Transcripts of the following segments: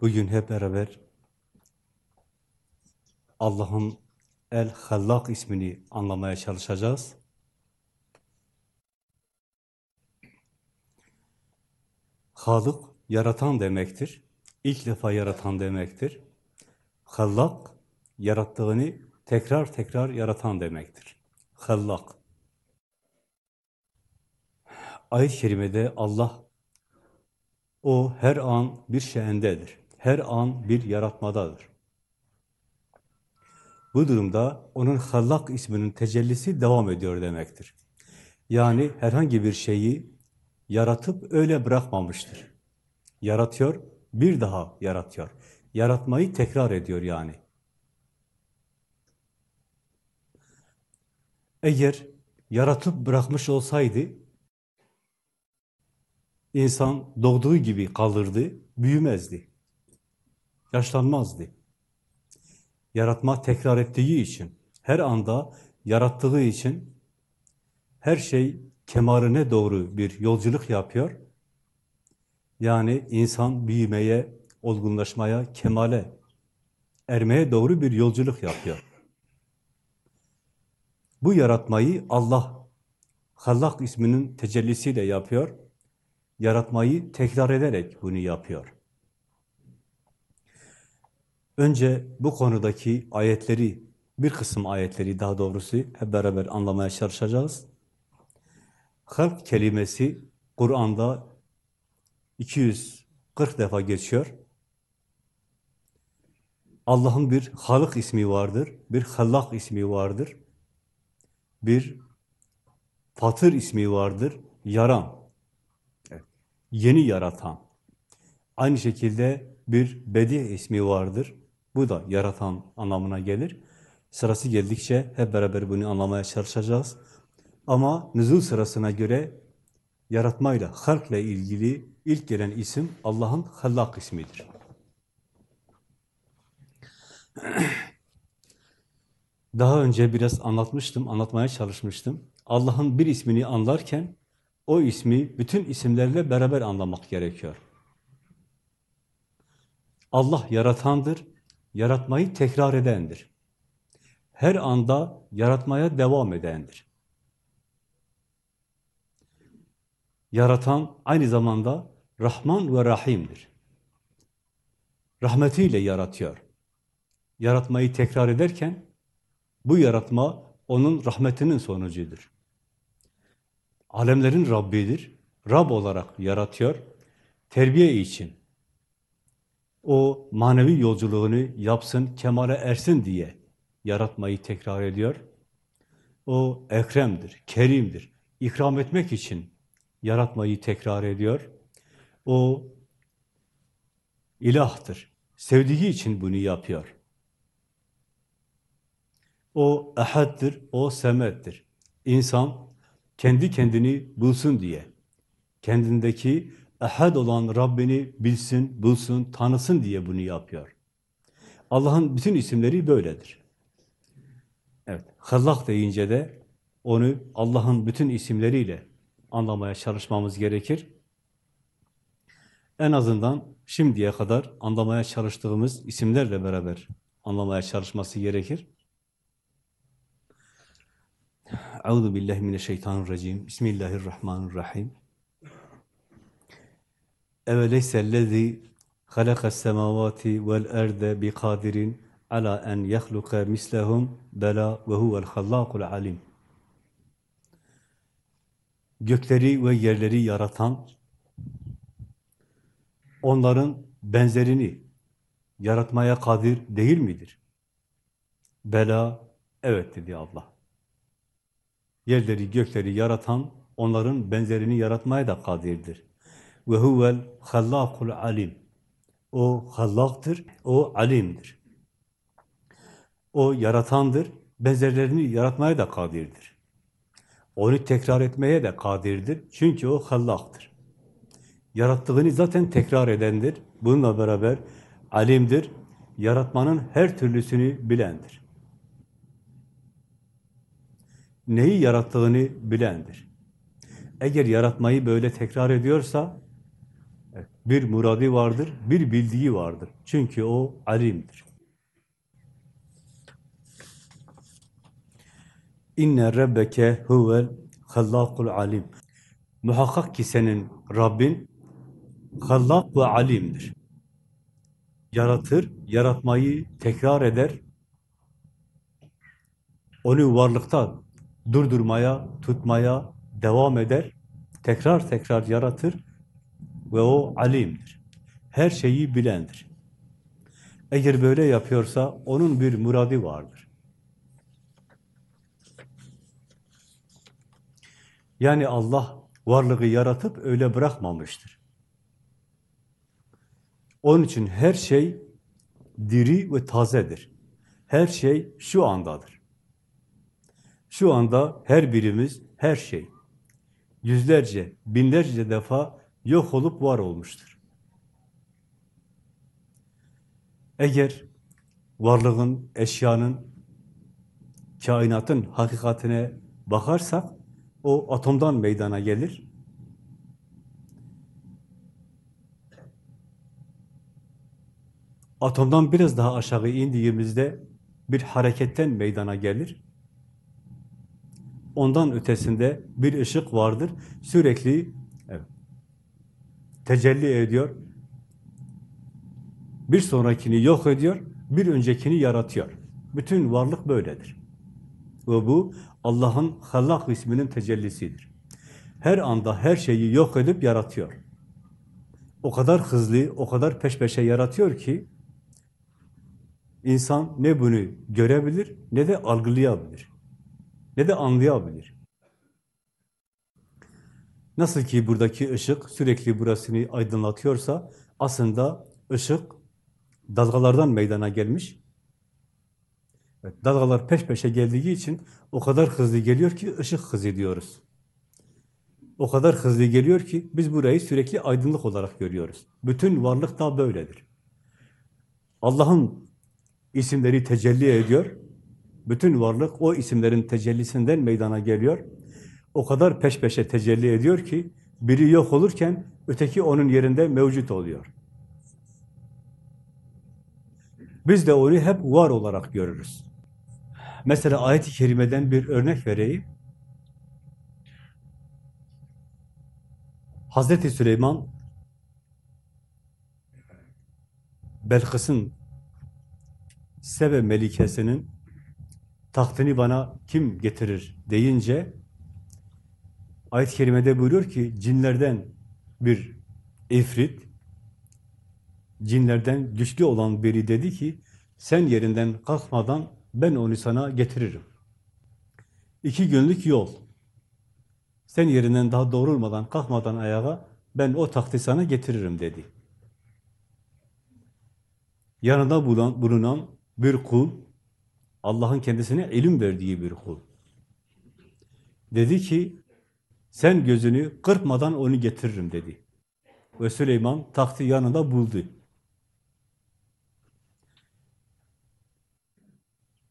Bugün hep beraber Allah'ın El-Hallak ismini anlamaya çalışacağız. Halık, yaratan demektir. İlk defa yaratan demektir. Hallak, yarattığını tekrar tekrar yaratan demektir. Hallak. Ayet-i Kerime'de Allah, o her an bir şeyindedir. Her an bir yaratmadadır. Bu durumda onun Hallak isminin tecellisi devam ediyor demektir. Yani herhangi bir şeyi yaratıp öyle bırakmamıştır. Yaratıyor, bir daha yaratıyor. Yaratmayı tekrar ediyor yani. Eğer yaratıp bırakmış olsaydı, insan doğduğu gibi kalırdı, büyümezdi, yaşlanmazdı. Yaratma tekrar ettiği için, her anda yarattığı için her şey kemaline doğru bir yolculuk yapıyor. Yani insan büyümeye, olgunlaşmaya, kemale ermeye doğru bir yolculuk yapıyor. Bu yaratmayı Allah Hallak isminin tecellisiyle yapıyor. Yaratmayı tekrar ederek bunu yapıyor. Önce bu konudaki ayetleri, bir kısım ayetleri daha doğrusu hep beraber anlamaya çalışacağız. Halk kelimesi Kur'an'da 240 defa geçiyor. Allah'ın bir Halık ismi vardır, bir Hallak ismi vardır, bir Fatır ismi vardır, yaran, yeni yaratan. Aynı şekilde bir Bedi ismi vardır, bu da yaratan anlamına gelir. Sırası geldikçe hep beraber bunu anlamaya çalışacağız. Ama nüzul sırasına göre yaratmayla, halkla ilgili ilk gelen isim Allah'ın Hallak ismidir. Daha önce biraz anlatmıştım, anlatmaya çalışmıştım. Allah'ın bir ismini anlarken o ismi bütün isimlerle beraber anlamak gerekiyor. Allah yaratandır, yaratmayı tekrar edendir. Her anda yaratmaya devam edendir. Yaratan aynı zamanda Rahman ve Rahim'dir. Rahmetiyle yaratıyor. Yaratmayı tekrar ederken bu yaratma onun rahmetinin sonucudur. Alemlerin Rabbidir. Rab olarak yaratıyor. Terbiye için. O manevi yolculuğunu yapsın, kemale ersin diye yaratmayı tekrar ediyor. O Ekrem'dir, Kerim'dir. İkram etmek için yaratmayı tekrar ediyor. O ilahtır. Sevdiği için bunu yapıyor. O ehaddir, o semettir. İnsan kendi kendini bulsun diye, kendindeki ehad olan Rabbini bilsin, bulsun, tanısın diye bunu yapıyor. Allah'ın bütün isimleri böyledir. Evet, Hallak deyince de onu Allah'ın bütün isimleriyle anlamaya çalışmamız gerekir. En azından şimdiye kadar anlamaya çalıştığımız isimlerle beraber anlamaya çalışması gerekir. Euzu billahi mineşşeytanirracim. Bismillahirrahmanirrahim. Semavati vel erde bi kadirin ala en yahluka mislehum bela ve huvel hallakul alim. Gökleri ve yerleri yaratan, onların benzerini yaratmaya kadir değil midir? Bela, evet dedi Allah. Yerleri, gökleri yaratan, onların benzerini yaratmaya da kadirdir. Ve huvel hallakul alim. O hallaktır, o alimdir. O yaratandır, benzerlerini yaratmaya da kadirdir. Onu tekrar etmeye de kadirdir. Çünkü o hallaktır. Yarattığını zaten tekrar edendir. Bununla beraber alimdir. Yaratmanın her türlüsünü bilendir. Neyi yarattığını bilendir. Eğer yaratmayı böyle tekrar ediyorsa, Bir muradi vardır, bir bildiği vardır. Çünkü o alimdir. İnne rabbeke huvel hallakul alim. Muhakkak ki senin Rabbin hallak ve alimdir. Yaratır, yaratmayı tekrar eder. Onu varlıkta durdurmaya, tutmaya devam eder. Tekrar tekrar yaratır ve o alimdir. Her şeyi bilendir. Eğer böyle yapıyorsa onun bir muradi vardır. Yani Allah varlığı yaratıp öyle bırakmamıştır. Onun için her şey diri ve tazedir. Her şey şu andadır. Şu anda her birimiz, her şey yüzlerce, binlerce defa yok olup var olmuştur. Eğer varlığın, eşyanın, kainatın hakikatine bakarsak, o atomdan meydana gelir. Atomdan biraz daha aşağı indiğimizde bir hareketten meydana gelir. Ondan ötesinde bir ışık vardır. Sürekli tecelli ediyor. Bir sonrakini yok ediyor, bir öncekini yaratıyor. Bütün varlık böyledir. Ve bu Allah'ın Hallak isminin tecellisidir. Her anda her şeyi yok edip yaratıyor. O kadar hızlı, o kadar peş peşe yaratıyor ki insan ne bunu görebilir ne de algılayabilir. Ne de anlayabilir. Nasıl ki buradaki ışık sürekli burasını aydınlatıyorsa aslında ışık dalgalardan meydana gelmiş. Evet, dalgalar peş peşe geldiği için o kadar hızlı geliyor ki ışık hızı diyoruz. O kadar hızlı geliyor ki biz burayı sürekli aydınlık olarak görüyoruz. Bütün varlık da böyledir. Allah'ın isimleri tecelli ediyor. Bütün varlık o isimlerin tecellisinden meydana geliyor. O kadar peş peşe tecelli ediyor ki biri yok olurken öteki onun yerinde mevcut oluyor. Biz de onu hep var olarak görürüz. Mesela ayet-i kerimeden bir örnek vereyim. Hazreti Süleyman Belkıs'ın Sebe Melikesi'nin tahtını bana kim getirir deyince ayet-i kerimede buyuruyor ki cinlerden bir ifrit cinlerden güçlü olan biri dedi ki sen yerinden kalkmadan ben onu sana getiririm. İki günlük yol. Sen yerinden daha doğrulmadan, kalkmadan ayağa ben o tahtı sana getiririm dedi. Yanında bulunan bir kul, Allah'ın kendisine ilim verdiği bir kul. Dedi ki, sen gözünü kırpmadan onu getiririm dedi. Ve Süleyman tahtı yanında buldu.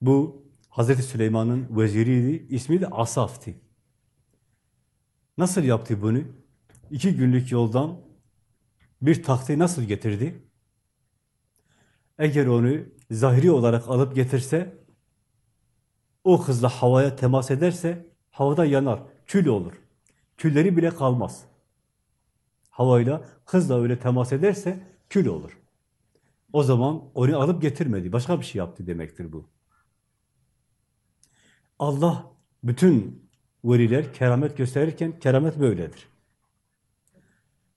Bu Hazreti Süleyman'ın veziriydi. İsmi de Asaf'tı. Nasıl yaptı bunu? İki günlük yoldan bir tahtı nasıl getirdi? Eğer onu zahiri olarak alıp getirse, o hızla havaya temas ederse, havada yanar, kül olur. Külleri bile kalmaz. Havayla, hızla öyle temas ederse, kül olur. O zaman onu alıp getirmedi, başka bir şey yaptı demektir bu. Allah bütün veliler keramet gösterirken keramet böyledir.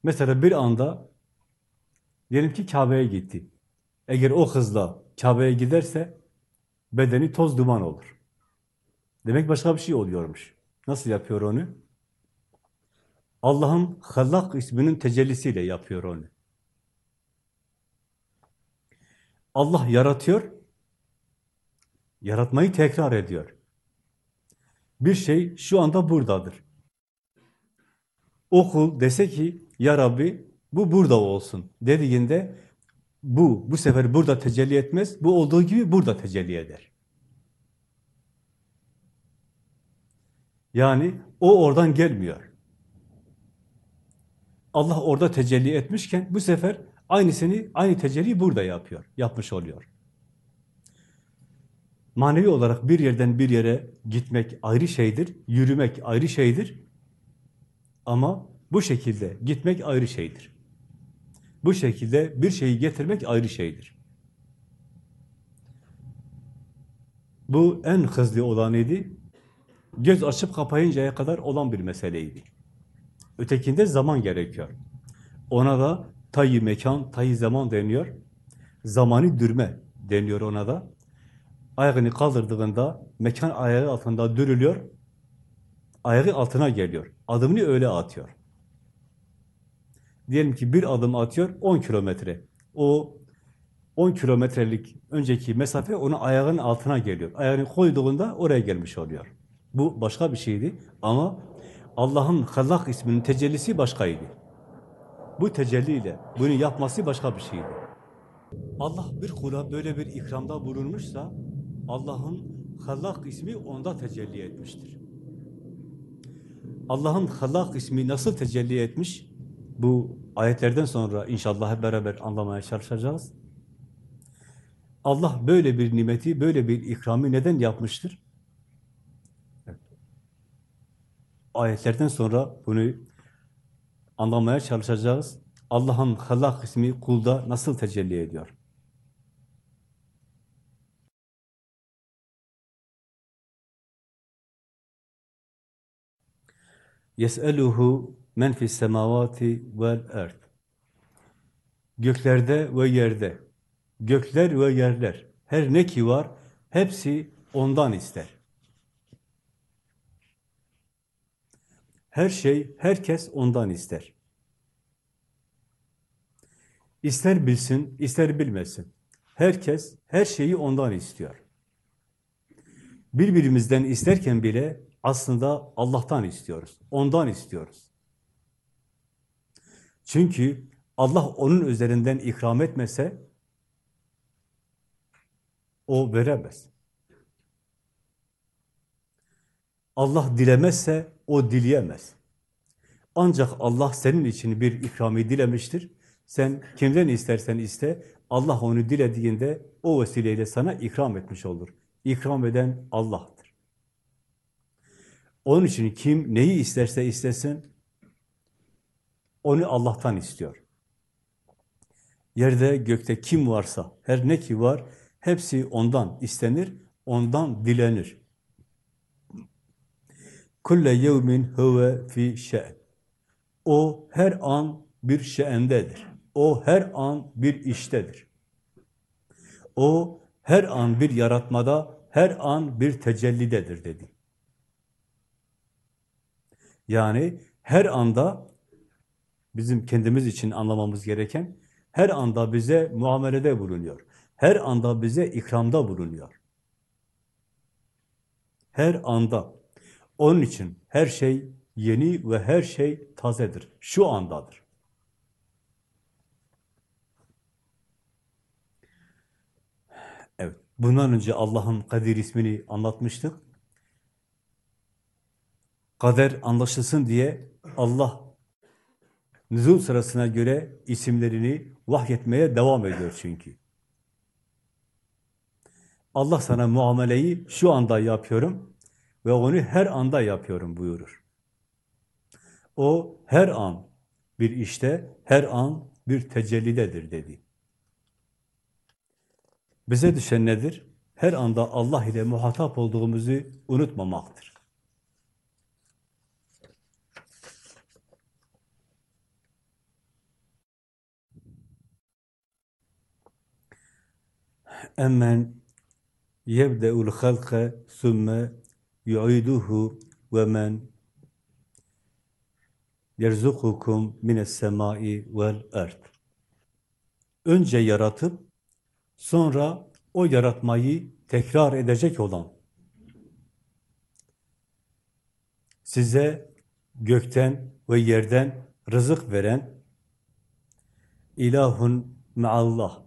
Mesela bir anda diyelim ki Kabe'ye gitti. Eğer o hızla Kabe'ye giderse bedeni toz duman olur. Demek başka bir şey oluyormuş. Nasıl yapıyor onu? Allah'ın Hallak isminin tecellisiyle yapıyor onu. Allah yaratıyor, yaratmayı tekrar ediyor. Bir şey şu anda buradadır. O kul dese ki, ya Rabbi bu burada olsun dediğinde bu, bu sefer burada tecelli etmez, bu olduğu gibi burada tecelli eder. Yani o oradan gelmiyor. Allah orada tecelli etmişken bu sefer aynısını, aynı tecelliyi burada yapıyor, yapmış oluyor. Manevi olarak bir yerden bir yere gitmek ayrı şeydir, yürümek ayrı şeydir. Ama bu şekilde gitmek ayrı şeydir. Bu şekilde bir şeyi getirmek ayrı şeydir. Bu en hızlı olanıydı. Göz açıp kapayıncaya kadar olan bir meseleydi. Ötekinde zaman gerekiyor. Ona da tayyi mekan, tayyi zaman deniyor. Zamanı dürme deniyor ona da. Ayağını kaldırdığında mekan ayağı altında dürülüyor. Ayağı altına geliyor. Adımını öyle atıyor. Diyelim ki bir adım atıyor 10 kilometre. O 10 kilometrelik önceki mesafe onun ayağının altına geliyor. Ayağını koyduğunda oraya gelmiş oluyor. Bu başka bir şeydi ama Allah'ın Halak isminin tecellisi başkaydı. Bu tecelliyle bunu yapması başka bir şeydi. Allah bir kula böyle bir ikramda bulunmuşsa Allah'ın Halak ismi onda tecelli etmiştir. Allah'ın Halak ismi nasıl tecelli etmiş? Bu ayetlerden sonra inşallah hep beraber anlamaya çalışacağız. Allah böyle bir nimeti, böyle bir ikramı neden yapmıştır? Ayetlerden sonra bunu anlamaya çalışacağız. Allah'ın halak ismi kulda nasıl tecelli ediyor? Yes'eluhu men fis semavati vel erd. Göklerde ve yerde, gökler ve yerler, her ne ki var, hepsi ondan ister. Her şey, herkes ondan ister. İster bilsin, ister bilmesin. Herkes, her şeyi ondan istiyor. Birbirimizden isterken bile aslında Allah'tan istiyoruz. Ondan istiyoruz. Çünkü Allah onun üzerinden ikram etmese o veremez. Allah dilemezse o dileyemez. Ancak Allah senin için bir ikramı dilemiştir. Sen kimden istersen iste, Allah onu dilediğinde o vesileyle sana ikram etmiş olur. İkram eden Allah'tır. Onun için kim neyi isterse istesin, onu Allah'tan istiyor. Yerde gökte kim varsa, her ne ki var, hepsi ondan istenir, ondan dilenir. Kulle yevmin huve fi şe'n. O her an bir şe'endedir. O her an bir iştedir. O her an bir yaratmada, her an bir tecellidedir dedi. Yani her anda bizim kendimiz için anlamamız gereken her anda bize muamelede bulunuyor. Her anda bize ikramda bulunuyor. Her anda. Onun için her şey yeni ve her şey tazedir. Şu andadır. Evet. Bundan önce Allah'ın Kadir ismini anlatmıştık. Kader anlaşılsın diye Allah nüzul sırasına göre isimlerini vahyetmeye devam ediyor çünkü. Allah sana muameleyi şu anda yapıyorum ve onu her anda yapıyorum buyurur. O her an bir işte, her an bir tecellidedir dedi. Bize düşen nedir? Her anda Allah ile muhatap olduğumuzu unutmamaktır. Emmen yebde'ul halka sümme yu'iduhu ve men yerzukukum mines semai vel erd. Önce yaratıp sonra o yaratmayı tekrar edecek olan size gökten ve yerden rızık veren ilahun meallah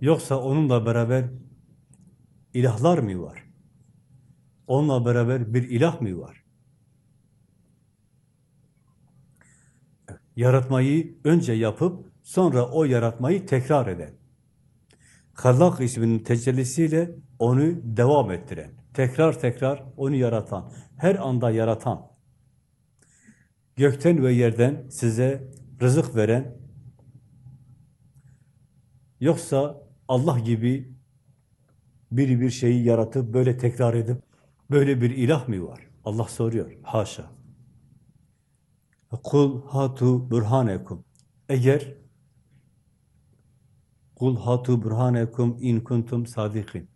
yoksa onunla beraber ilahlar mı var? Onunla beraber bir ilah mı var? Yaratmayı önce yapıp sonra o yaratmayı tekrar eden. Hallak isminin tecellisiyle onu devam ettiren. Tekrar tekrar onu yaratan. Her anda yaratan. Gökten ve yerden size rızık veren, yoksa Allah gibi biri bir şeyi yaratıp böyle tekrar edip böyle bir ilah mı var? Allah soruyor. Haşa. Kul hatu burhanekum. Eğer kul hatu burhanekum in kuntum sadikin.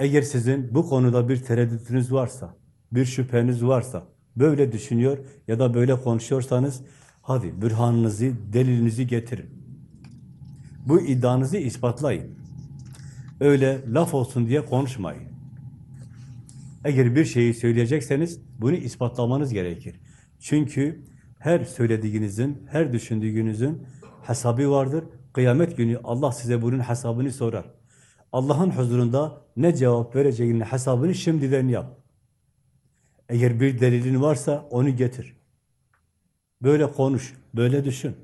Eğer sizin bu konuda bir tereddütünüz varsa, bir şüpheniz varsa, böyle düşünüyor ya da böyle konuşuyorsanız, hadi bürhanınızı, delilinizi getirin. Bu iddianızı ispatlayın. Öyle laf olsun diye konuşmayın. Eğer bir şeyi söyleyecekseniz bunu ispatlamanız gerekir. Çünkü her söylediğinizin, her düşündüğünüzün hesabı vardır. Kıyamet günü Allah size bunun hesabını sorar. Allah'ın huzurunda ne cevap vereceğinin hesabını şimdiden yap. Eğer bir delilin varsa onu getir. Böyle konuş, böyle düşün.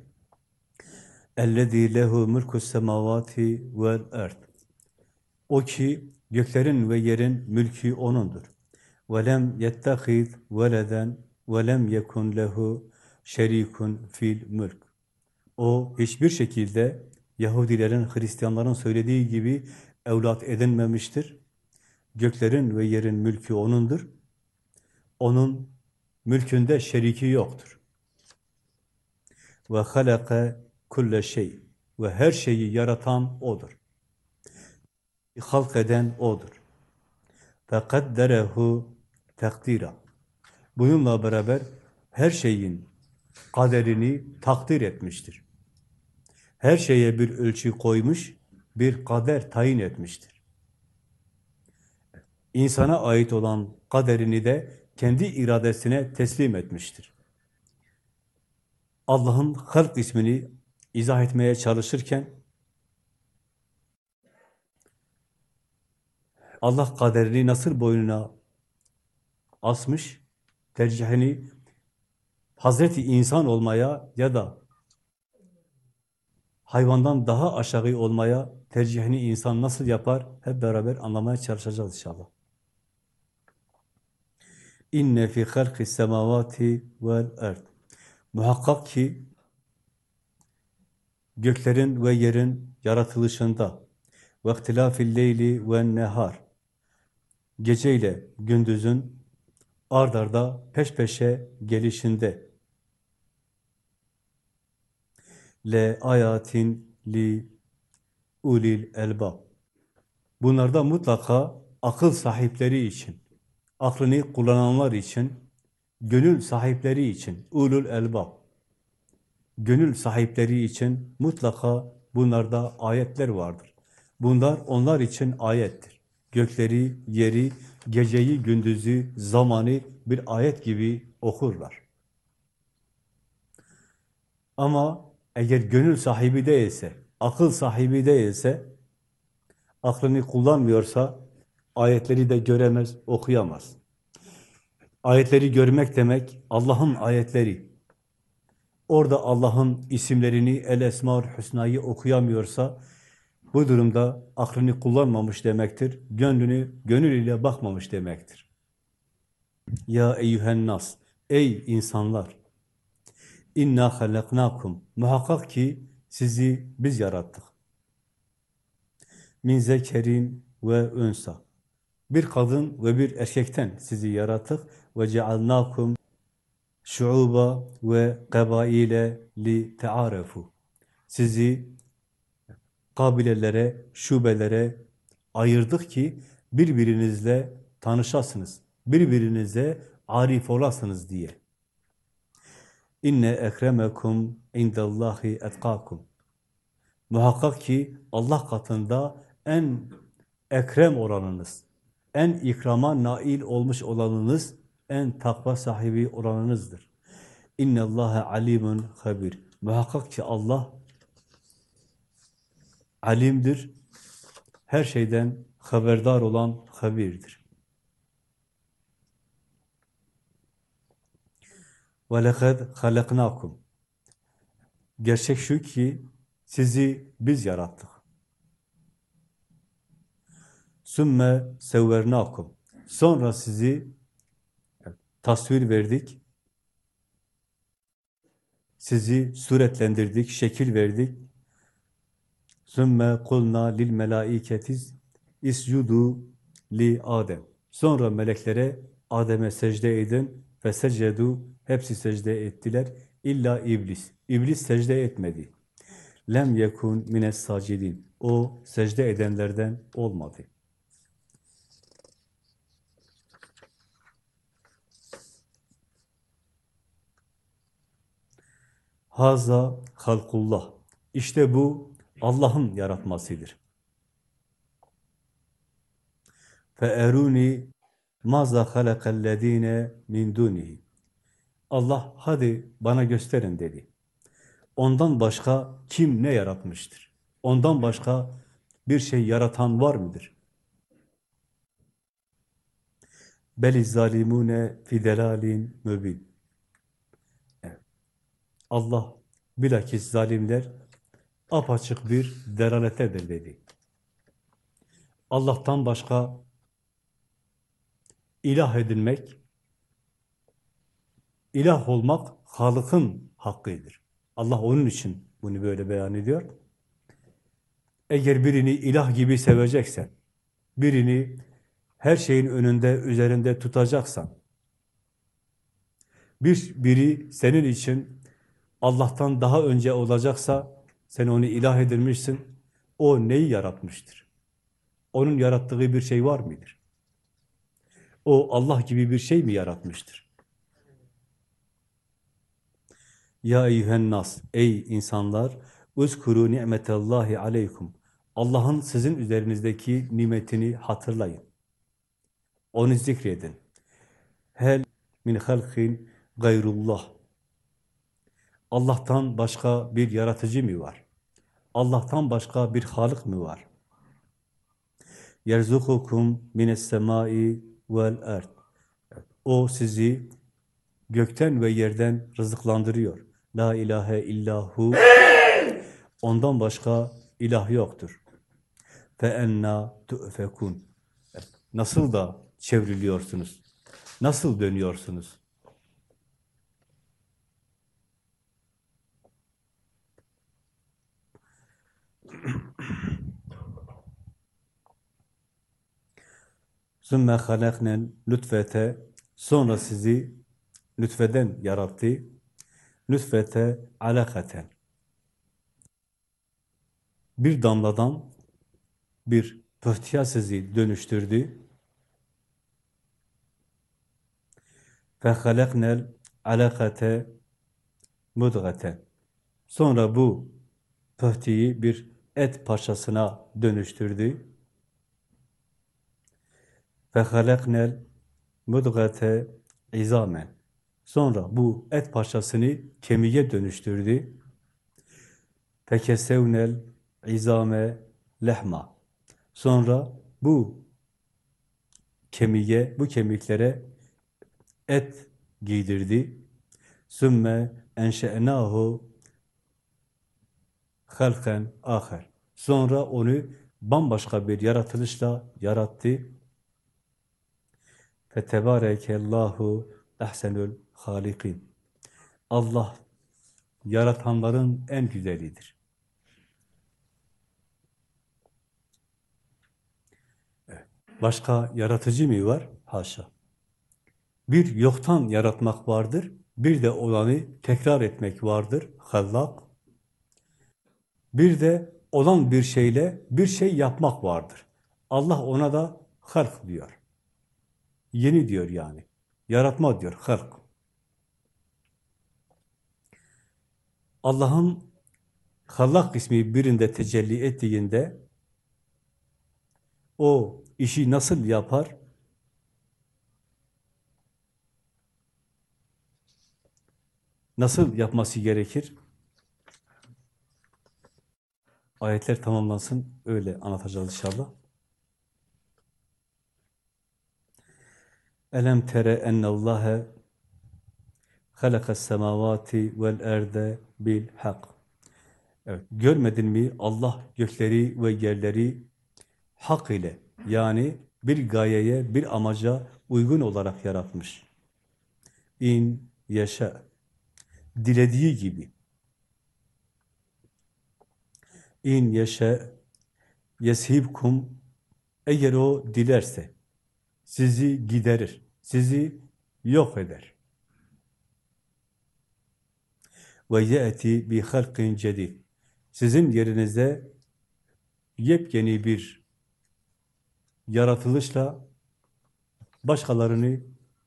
اَلَّذ۪ي لَهُ مُلْكُ السَّمَاوَاتِ وَالْاَرْضِ O ki göklerin ve yerin mülkü O'nundur. وَلَمْ يَتَّخِذْ وَلَدًا وَلَمْ يَكُنْ لَهُ şerikun fil mülk. O hiçbir şekilde Yahudilerin, Hristiyanların söylediği gibi evlat edinmemiştir. Göklerin ve yerin mülkü O'nundur. Onun mülkünde şeriki yoktur. Ve halaka kulle şey ve her şeyi yaratan O'dur. Halk eden O'dur. Fekadderehu takdira. Bununla beraber her şeyin kaderini takdir etmiştir. Her şeye bir ölçü koymuş, bir kader tayin etmiştir. İnsana ait olan kaderini de kendi iradesine teslim etmiştir. Allah'ın halk ismini izah etmeye çalışırken Allah kaderini nasıl boynuna asmış, tercihini Hazreti insan olmaya ya da hayvandan daha aşağı olmaya tercihini insan nasıl yapar? Hep beraber anlamaya çalışacağız inşallah. İnne fi halqis semavati vel ard. Muhakkak ki göklerin ve yerin yaratılışında ve ihtilafil leyli ve nehar geceyle gündüzün ard arda peş peşe gelişinde le ayatin li ulil elbab bunlarda mutlaka akıl sahipleri için aklını kullananlar için gönül sahipleri için ulul elbab gönül sahipleri için mutlaka bunlarda ayetler vardır. Bunlar onlar için ayettir. Gökleri, yeri, geceyi, gündüzü, zamanı bir ayet gibi okurlar. Ama eğer gönül sahibi değilse, akıl sahibi değilse, aklını kullanmıyorsa ayetleri de göremez, okuyamaz. Ayetleri görmek demek Allah'ın ayetleri. Orada Allah'ın isimlerini, El Esmaül Hüsna'yı okuyamıyorsa bu durumda aklını kullanmamış demektir. Gönlünü gönül ile bakmamış demektir. Ya eyyühen nas, ey insanlar! İnna halaknakum. Muhakkak ki sizi biz yarattık. Min zekerin ve önsa. Bir kadın ve bir erkekten sizi yarattık ve cealnakum şuuba ve kabaile li tearefu. Sizi kabilelere, şubelere ayırdık ki birbirinizle tanışasınız. Birbirinize arif olasınız diye. İnne ekremekum indallahi etkakum. Muhakkak ki Allah katında en ekrem olanınız, en ikrama nail olmuş olanınız, en takva sahibi olanınızdır. İnne Allahe alimun habir. Muhakkak ki Allah alimdir, her şeyden haberdar olan habirdir. وَلَقَدْ خَلَقْنَاكُمْ Gerçek şu ki sizi biz yarattık. Sümme sevvernakum. Sonra sizi tasvir verdik. Sizi suretlendirdik, şekil verdik. Sümme kulna lil melaiketiz iscudu li Adem. Sonra meleklere Adem'e secde edin ve secedu hepsi secde ettiler. İlla iblis. İblis secde etmedi. Lem yekun mines sacidin. O secde edenlerden olmadı. Haza halkullah. İşte bu Allah'ın yaratmasıdır. فَاَرُونِ مَاذَا خَلَقَ الَّذ۪ينَ مِنْ دُونِهِ Allah hadi bana gösterin dedi. Ondan başka kim ne yaratmıştır? Ondan başka bir şey yaratan var mıdır? Beli zalimune fidelalin mübin. Evet. Allah bilakis zalimler apaçık bir deraletedir dedi. Allah'tan başka ilah edilmek, ilah olmak Halık'ın hakkıdır. Allah onun için bunu böyle beyan ediyor. Eğer birini ilah gibi seveceksen, birini her şeyin önünde, üzerinde tutacaksan, bir biri senin için Allah'tan daha önce olacaksa, sen onu ilah edilmişsin, o neyi yaratmıştır? Onun yarattığı bir şey var mıdır? O Allah gibi bir şey mi yaratmıştır? Ya eyyühen nas, ey insanlar, uzkuru ni'metallahi aleykum. Allah'ın sizin üzerinizdeki nimetini hatırlayın. Onu zikredin. Hel min halkin gayrullah. Allah'tan başka bir yaratıcı mı var? Allah'tan başka bir halık mı var? Yerzukukum mines semai vel erd. O sizi gökten ve yerden rızıklandırıyor. La ilahe illahu. Ondan başka ilah yoktur. Fe enna tu'fekun. Nasıl da çevriliyorsunuz? Nasıl dönüyorsunuz? Sümme halaknel lütfete sonra sizi lütfeden yarattı. Lütfete alakaten. Bir damladan bir pıhtıya sizi dönüştürdü. فَخَلَقْنَا alakate mudgate. Sonra bu pıhtıyı bir et parçasına dönüştürdü. Ve halaknel mudgate izamen. Sonra bu et parçasını kemiğe dönüştürdü. Fekesevnel izame lehma. Sonra bu kemiğe, bu kemiklere et giydirdi. Sümme enşe'nahu halken aher. Sonra onu bambaşka bir yaratılışla yarattı. Fetebarekallahu ehsenül halikin. Allah yaratanların en güzelidir. Başka yaratıcı mı var? Haşa. Bir yoktan yaratmak vardır, bir de olanı tekrar etmek vardır. Hallak. Bir de olan bir şeyle bir şey yapmak vardır. Allah ona da halk diyor. Yeni diyor yani. Yaratma diyor, halk. Allah'ın Hallak ismi birinde tecelli ettiğinde o işi nasıl yapar? Nasıl yapması gerekir? Ayetler tamamlansın, öyle anlatacağız inşallah. Elem tere ennallâhe halakas semavati vel erde bil hak. Evet, görmedin mi Allah gökleri ve yerleri hak ile yani bir gayeye, bir amaca uygun olarak yaratmış. İn yaşa. Dilediği gibi. İn yaşa yeshibkum eğer o dilerse sizi giderir, sizi yok eder. Ve ye'ti bi halqin cedid. Sizin yerinize yepyeni bir yaratılışla başkalarını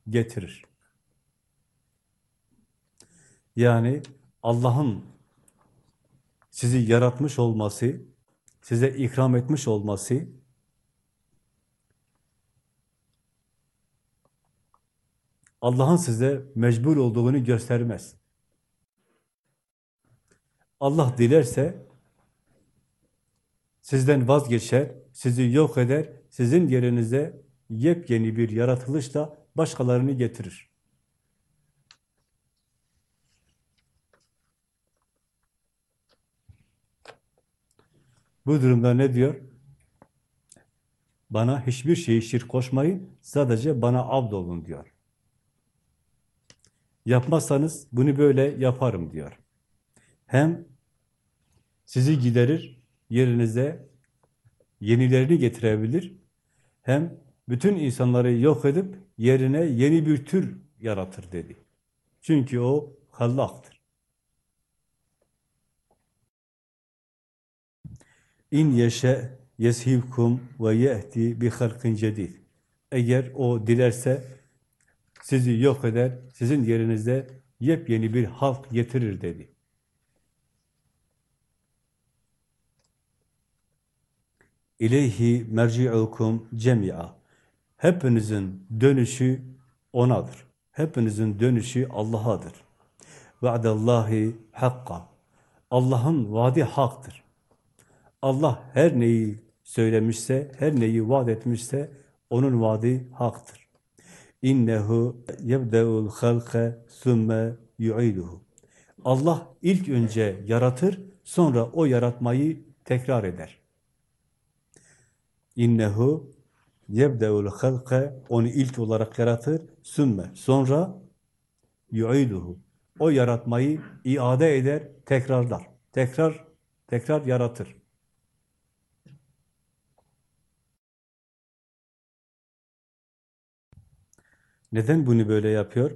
getirir. Yani Allah'ın sizi yaratmış olması, size ikram etmiş olması, Allah'ın size mecbur olduğunu göstermez. Allah dilerse sizden vazgeçer, sizi yok eder, sizin yerinize yepyeni bir yaratılışla başkalarını getirir. Bu durumda ne diyor? Bana hiçbir şeyi şirk koşmayın, sadece bana abd olun diyor. Yapmazsanız bunu böyle yaparım diyor. Hem sizi giderir, yerinize yenilerini getirebilir, hem bütün insanları yok edip yerine yeni bir tür yaratır dedi. Çünkü o hallaktır. İn yeşe yeshivkum ve ye'ti bi halqin cedid. Eğer o dilerse sizi yok eder, sizin yerinize yepyeni bir halk getirir dedi. İleyhi merci'ukum cemi'a. Hepinizin dönüşü O'nadır. Hepinizin dönüşü Allah'adır. Va'dallahi hakka. Allah'ın vaadi haktır. Allah her neyi söylemişse, her neyi vaat etmişse onun vaadi haktır. İnnehu yebdeul halqa thumme yu'iduhu. Allah ilk önce yaratır, sonra o yaratmayı tekrar eder. İnnehu yebdeul halqa onu ilk olarak yaratır, sümme sonra yu'iduhu. O yaratmayı iade eder, tekrarlar. Tekrar tekrar yaratır. Neden bunu böyle yapıyor?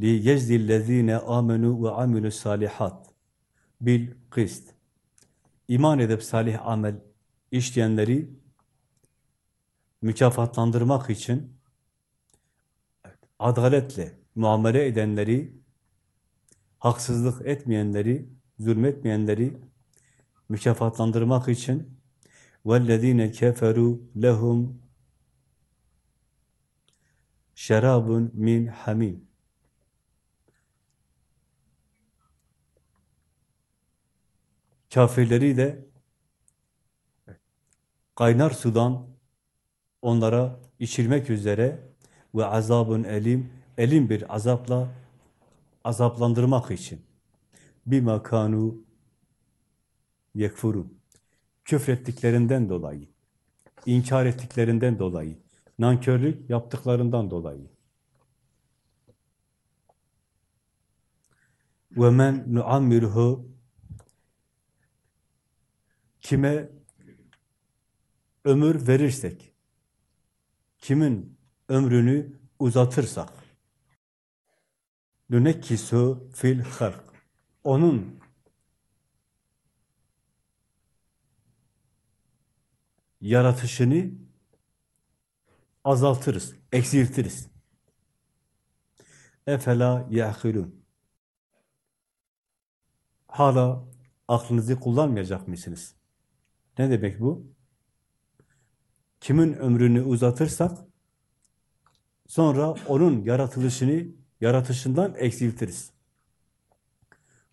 لِيَجْزِ الَّذ۪ينَ آمَنُوا وَعَمِلُوا salihat bil kist. İman edip salih amel işleyenleri mükafatlandırmak için adaletle muamele edenleri, haksızlık etmeyenleri, zulmetmeyenleri mükafatlandırmak için وَالَّذ۪ينَ كَفَرُوا لَهُمْ şerabun min hamim. Kafirleri de kaynar sudan onlara içirmek üzere ve azabun elim, elim bir azapla azaplandırmak için bir makanu yekfurun. Küfrettiklerinden dolayı, inkar ettiklerinden dolayı, Nankörlük yaptıklarından dolayı. وَمَنْ نُعَمِّرْهُ Kime ömür verirsek, kimin ömrünü uzatırsak, nünekkisu fil hark. Onun yaratışını azaltırız, eksiltiriz. Efela yahilun. Hala aklınızı kullanmayacak mısınız? Ne demek bu? Kimin ömrünü uzatırsak sonra onun yaratılışını yaratışından eksiltiriz.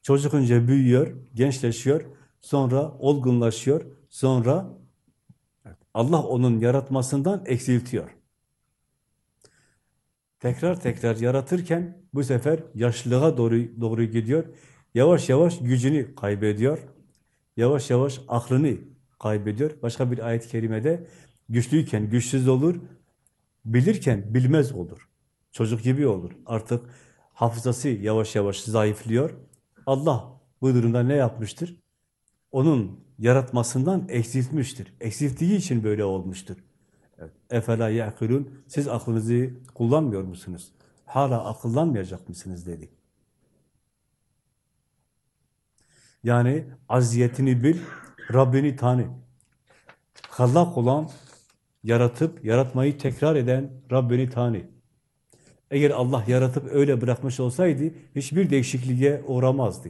Çocuk önce büyüyor, gençleşiyor, sonra olgunlaşıyor, sonra Allah onun yaratmasından eksiltiyor tekrar tekrar yaratırken bu sefer yaşlılığa doğru doğru gidiyor. Yavaş yavaş gücünü kaybediyor. yavaş yavaş aklını kaybediyor. Başka bir ayet-i kerimede güçlüyken güçsüz olur, bilirken bilmez olur. Çocuk gibi olur. Artık hafızası yavaş yavaş zayıflıyor. Allah bu durumda ne yapmıştır? Onun yaratmasından eksiltmiştir. Eksilttiği için böyle olmuştur. Efela ya'kulun. Siz aklınızı kullanmıyor musunuz? Hala akıllanmayacak mısınız dedi. Yani aziyetini bil, Rabbini tanı. Hallak olan, yaratıp, yaratmayı tekrar eden Rabbini tanı. Eğer Allah yaratıp öyle bırakmış olsaydı, hiçbir değişikliğe uğramazdı.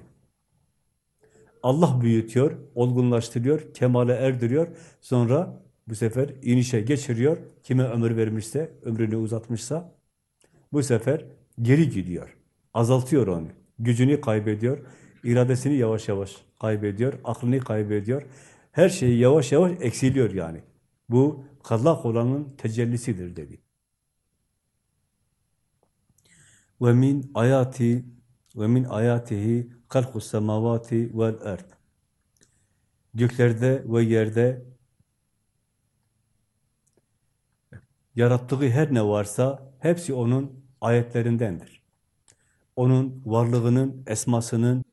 Allah büyütüyor, olgunlaştırıyor, kemale erdiriyor. Sonra bu sefer inişe geçiriyor. Kime ömür vermişse, ömrünü uzatmışsa bu sefer geri gidiyor. Azaltıyor onu. Gücünü kaybediyor. iradesini yavaş yavaş kaybediyor. Aklını kaybediyor. Her şey yavaş yavaş eksiliyor yani. Bu kallak olanın tecellisidir dedi. Ve min ayati ve min ayatihi halkus semavati vel erd. Göklerde ve yerde yarattığı her ne varsa hepsi onun ayetlerindendir. Onun varlığının, esmasının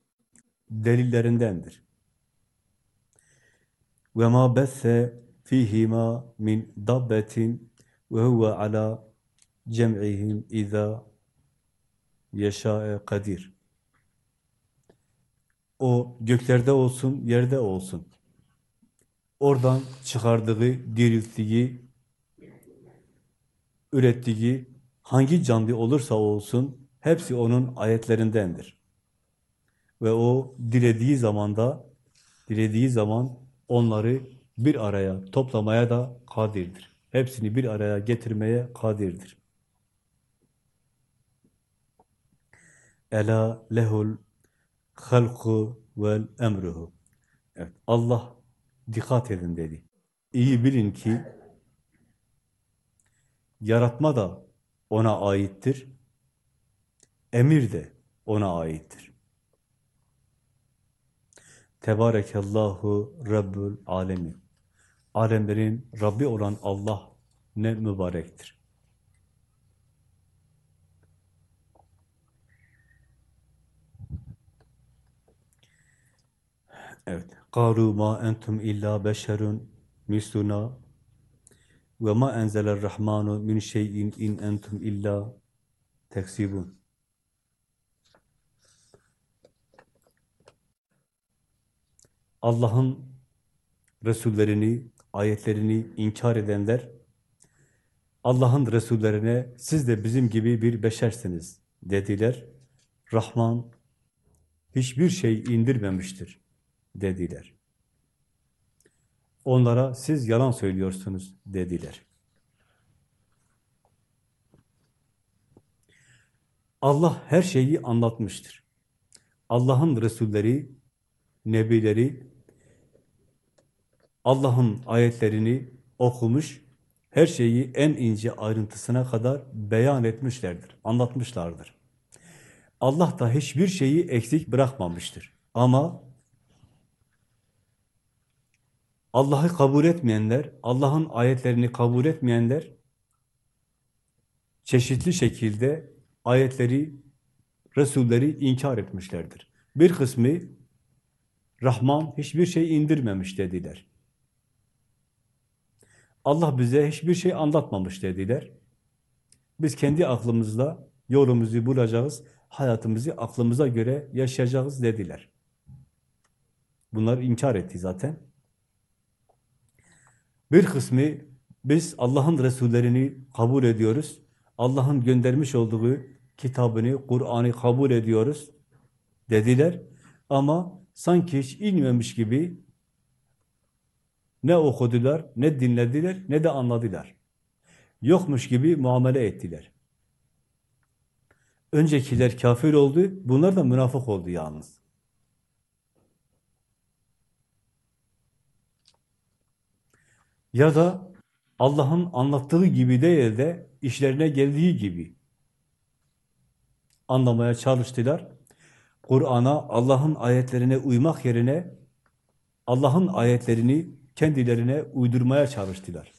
delillerindendir. Ve ma besse fihima min dabbetin ve huve ala cem'ihim kadir. O göklerde olsun, yerde olsun. Oradan çıkardığı, dirilttiği, ürettiği hangi canlı olursa olsun hepsi onun ayetlerindendir. Ve o dilediği zamanda, dilediği zaman onları bir araya toplamaya da kadirdir. Hepsini bir araya getirmeye kadirdir. Ela lehul halku vel emruhu. Evet, Allah dikkat edin dedi. İyi bilin ki yaratma da ona aittir. Emir de ona aittir. Tebarekallahu Rabbul Alemin. Alemlerin Rabbi olan Allah ne mübarektir. Evet. Karu ma entum illa beşerun misluna ve ma enzeler rahmanu min şeyin in entum illa teksibun. Allah'ın Resullerini, ayetlerini inkar edenler, Allah'ın Resullerine siz de bizim gibi bir beşersiniz dediler. Rahman hiçbir şey indirmemiştir dediler. Onlara siz yalan söylüyorsunuz dediler. Allah her şeyi anlatmıştır. Allah'ın Resulleri, Nebileri, Allah'ın ayetlerini okumuş, her şeyi en ince ayrıntısına kadar beyan etmişlerdir, anlatmışlardır. Allah da hiçbir şeyi eksik bırakmamıştır. Ama Allah'ı kabul etmeyenler, Allah'ın ayetlerini kabul etmeyenler çeşitli şekilde ayetleri, Resulleri inkar etmişlerdir. Bir kısmı Rahman hiçbir şey indirmemiş dediler. Allah bize hiçbir şey anlatmamış dediler. Biz kendi aklımızla yolumuzu bulacağız, hayatımızı aklımıza göre yaşayacağız dediler. Bunlar inkar etti zaten. Bir kısmı biz Allah'ın Resullerini kabul ediyoruz. Allah'ın göndermiş olduğu kitabını, Kur'an'ı kabul ediyoruz dediler. Ama sanki hiç inmemiş gibi ne okudular, ne dinlediler, ne de anladılar. Yokmuş gibi muamele ettiler. Öncekiler kafir oldu, bunlar da münafık oldu yalnız. Ya da Allah'ın anlattığı gibi değil de işlerine geldiği gibi anlamaya çalıştılar. Kur'an'a, Allah'ın ayetlerine uymak yerine Allah'ın ayetlerini kendilerine uydurmaya çalıştılar.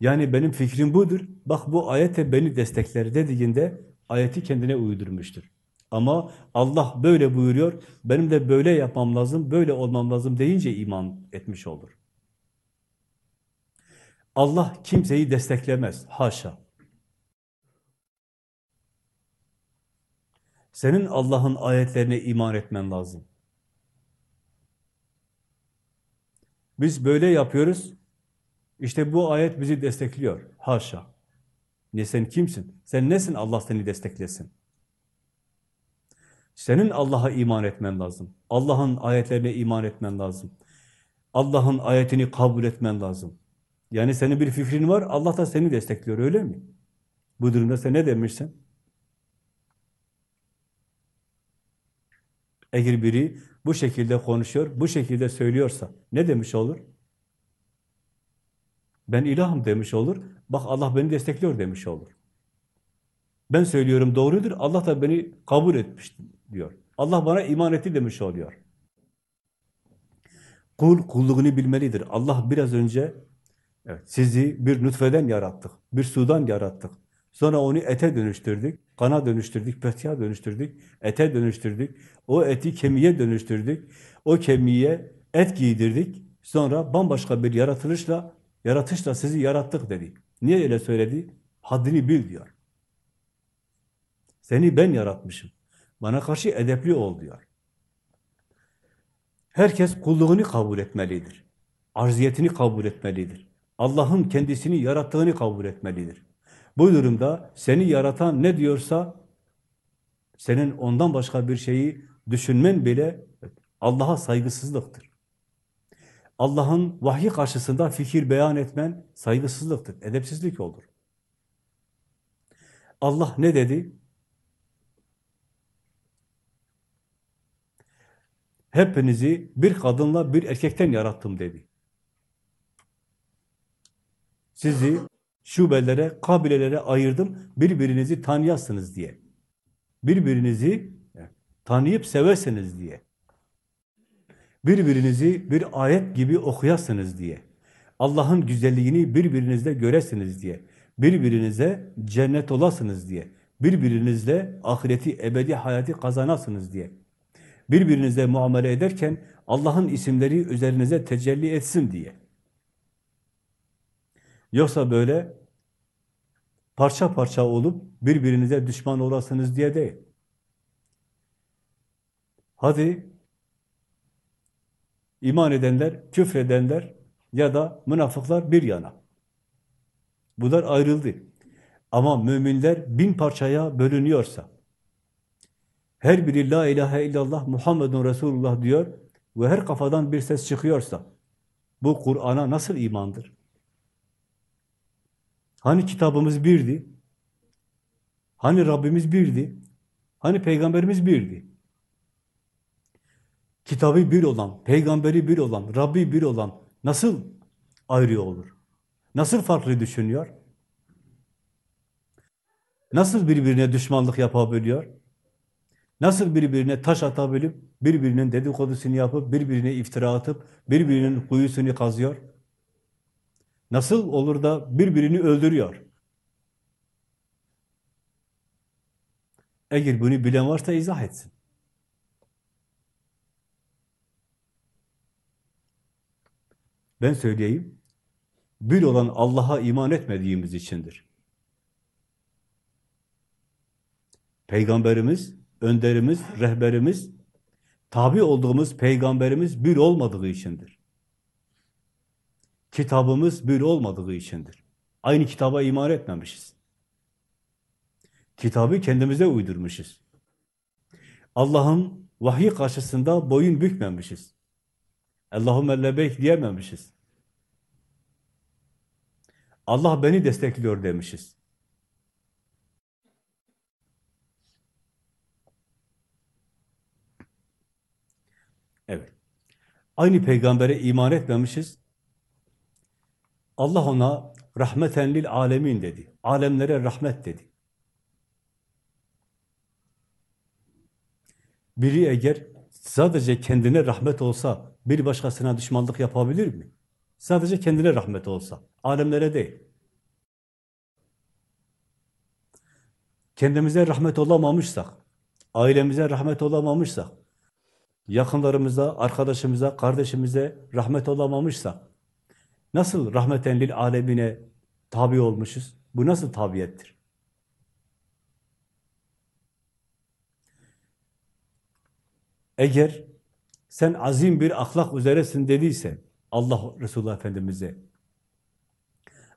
Yani benim fikrim budur, bak bu ayete beni destekler dediğinde ayeti kendine uydurmuştur. Ama Allah böyle buyuruyor, benim de böyle yapmam lazım, böyle olmam lazım deyince iman etmiş olur. Allah kimseyi desteklemez, haşa. Senin Allah'ın ayetlerine iman etmen lazım. Biz böyle yapıyoruz, işte bu ayet bizi destekliyor, haşa. Ne sen kimsin? Sen nesin Allah seni desteklesin? Senin Allah'a iman etmen lazım. Allah'ın ayetlerine iman etmen lazım. Allah'ın ayetini kabul etmen lazım. Yani senin bir fikrin var, Allah da seni destekliyor, öyle mi? Bu durumda sen ne demişsin? Eğer biri bu şekilde konuşuyor, bu şekilde söylüyorsa ne demiş olur? Ben ilahım demiş olur. Bak Allah beni destekliyor demiş olur. Ben söylüyorum doğrudur. Allah da beni kabul etmiş diyor. Allah bana iman etti demiş oluyor. Kul kulluğunu bilmelidir. Allah biraz önce evet, sizi bir nutfeden yarattık. Bir sudan yarattık. Sonra onu ete dönüştürdük. Kana dönüştürdük, pöhtiye dönüştürdük, ete dönüştürdük. O eti kemiğe dönüştürdük. O kemiğe et giydirdik. Sonra bambaşka bir yaratılışla Yaratışla sizi yarattık dedi. Niye öyle söyledi? Haddini bil diyor. Seni ben yaratmışım. Bana karşı edepli ol diyor. Herkes kulluğunu kabul etmelidir. Arziyetini kabul etmelidir. Allah'ın kendisini yarattığını kabul etmelidir. Bu durumda seni yaratan ne diyorsa senin ondan başka bir şeyi düşünmen bile Allah'a saygısızlıktır. Allah'ın vahyi karşısında fikir beyan etmen saygısızlıktır, edepsizlik olur. Allah ne dedi? Hepinizi bir kadınla bir erkekten yarattım dedi. Sizi şubelere, kabilelere ayırdım, birbirinizi tanıyasınız diye. Birbirinizi tanıyıp seversiniz diye birbirinizi bir ayet gibi okuyasınız diye. Allah'ın güzelliğini birbirinizde göresiniz diye. Birbirinize cennet olasınız diye. Birbirinizle ahireti, ebedi hayatı kazanasınız diye. Birbirinizle muamele ederken Allah'ın isimleri üzerinize tecelli etsin diye. Yoksa böyle parça parça olup birbirinize düşman olasınız diye değil. Hadi İman edenler, küfredenler ya da münafıklar bir yana. Bunlar ayrıldı. Ama müminler bin parçaya bölünüyorsa, her biri la ilahe illallah Muhammedun Resulullah diyor ve her kafadan bir ses çıkıyorsa, bu Kur'an'a nasıl imandır? Hani kitabımız birdi? Hani Rabbimiz birdi? Hani Peygamberimiz birdi? kitabı bir olan, peygamberi bir olan, Rabbi bir olan nasıl ayrı olur? Nasıl farklı düşünüyor? Nasıl birbirine düşmanlık yapabiliyor? Nasıl birbirine taş atabilip, birbirinin dedikodusunu yapıp, birbirine iftira atıp, birbirinin kuyusunu kazıyor? Nasıl olur da birbirini öldürüyor? Eğer bunu bilen varsa izah etsin. Ben söyleyeyim, bir olan Allah'a iman etmediğimiz içindir. Peygamberimiz, önderimiz, rehberimiz, tabi olduğumuz peygamberimiz bir olmadığı içindir. Kitabımız bir olmadığı içindir. Aynı kitaba iman etmemişiz. Kitabı kendimize uydurmuşuz. Allah'ın vahyi karşısında boyun bükmemişiz. Allahümme lebeyk diyememişiz. Allah beni destekliyor demişiz. Evet. Aynı peygambere iman etmemişiz. Allah ona rahmeten lil alemin dedi. Alemlere rahmet dedi. Biri eğer sadece kendine rahmet olsa bir başkasına düşmanlık yapabilir mi? Sadece kendine rahmet olsa, alemlere değil. Kendimize rahmet olamamışsak, ailemize rahmet olamamışsak, yakınlarımıza, arkadaşımıza, kardeşimize rahmet olamamışsak, nasıl rahmeten lil alemine tabi olmuşuz? Bu nasıl tabiyettir? Eğer sen azim bir ahlak üzeresin dediyse Allah Resulullah Efendimiz'e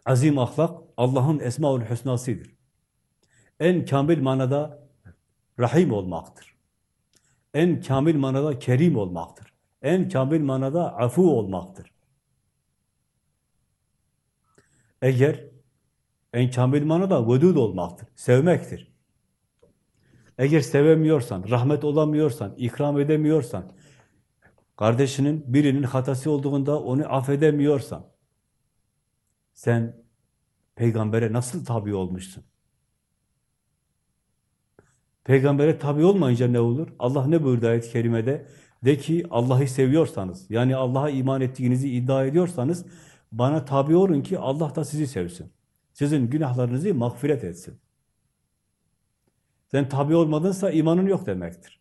azim ahlak Allah'ın esmaül hüsnasıdır. En kamil manada rahim olmaktır. En kamil manada kerim olmaktır. En kamil manada afu olmaktır. Eğer en kamil manada vedud olmaktır, sevmektir. Eğer sevemiyorsan, rahmet olamıyorsan, ikram edemiyorsan, kardeşinin birinin hatası olduğunda onu affedemiyorsan, sen peygambere nasıl tabi olmuşsun? Peygambere tabi olmayınca ne olur? Allah ne buyurdu ayet-i kerimede? De ki Allah'ı seviyorsanız, yani Allah'a iman ettiğinizi iddia ediyorsanız, bana tabi olun ki Allah da sizi sevsin. Sizin günahlarınızı mağfiret etsin. Sen tabi olmadınsa imanın yok demektir.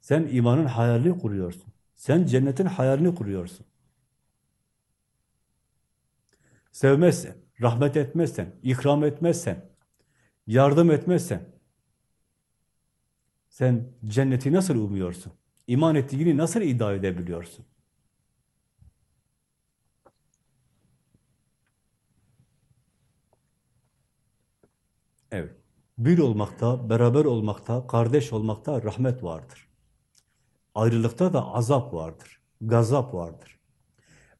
Sen imanın hayalini kuruyorsun. Sen cennetin hayalini kuruyorsun. Sevmezsen, rahmet etmezsen, ikram etmezsen, yardım etmezsen, sen cenneti nasıl umuyorsun? İman ettiğini nasıl iddia edebiliyorsun? Evet. Bir olmakta, beraber olmakta, kardeş olmakta rahmet vardır. Ayrılıkta da azap vardır, gazap vardır.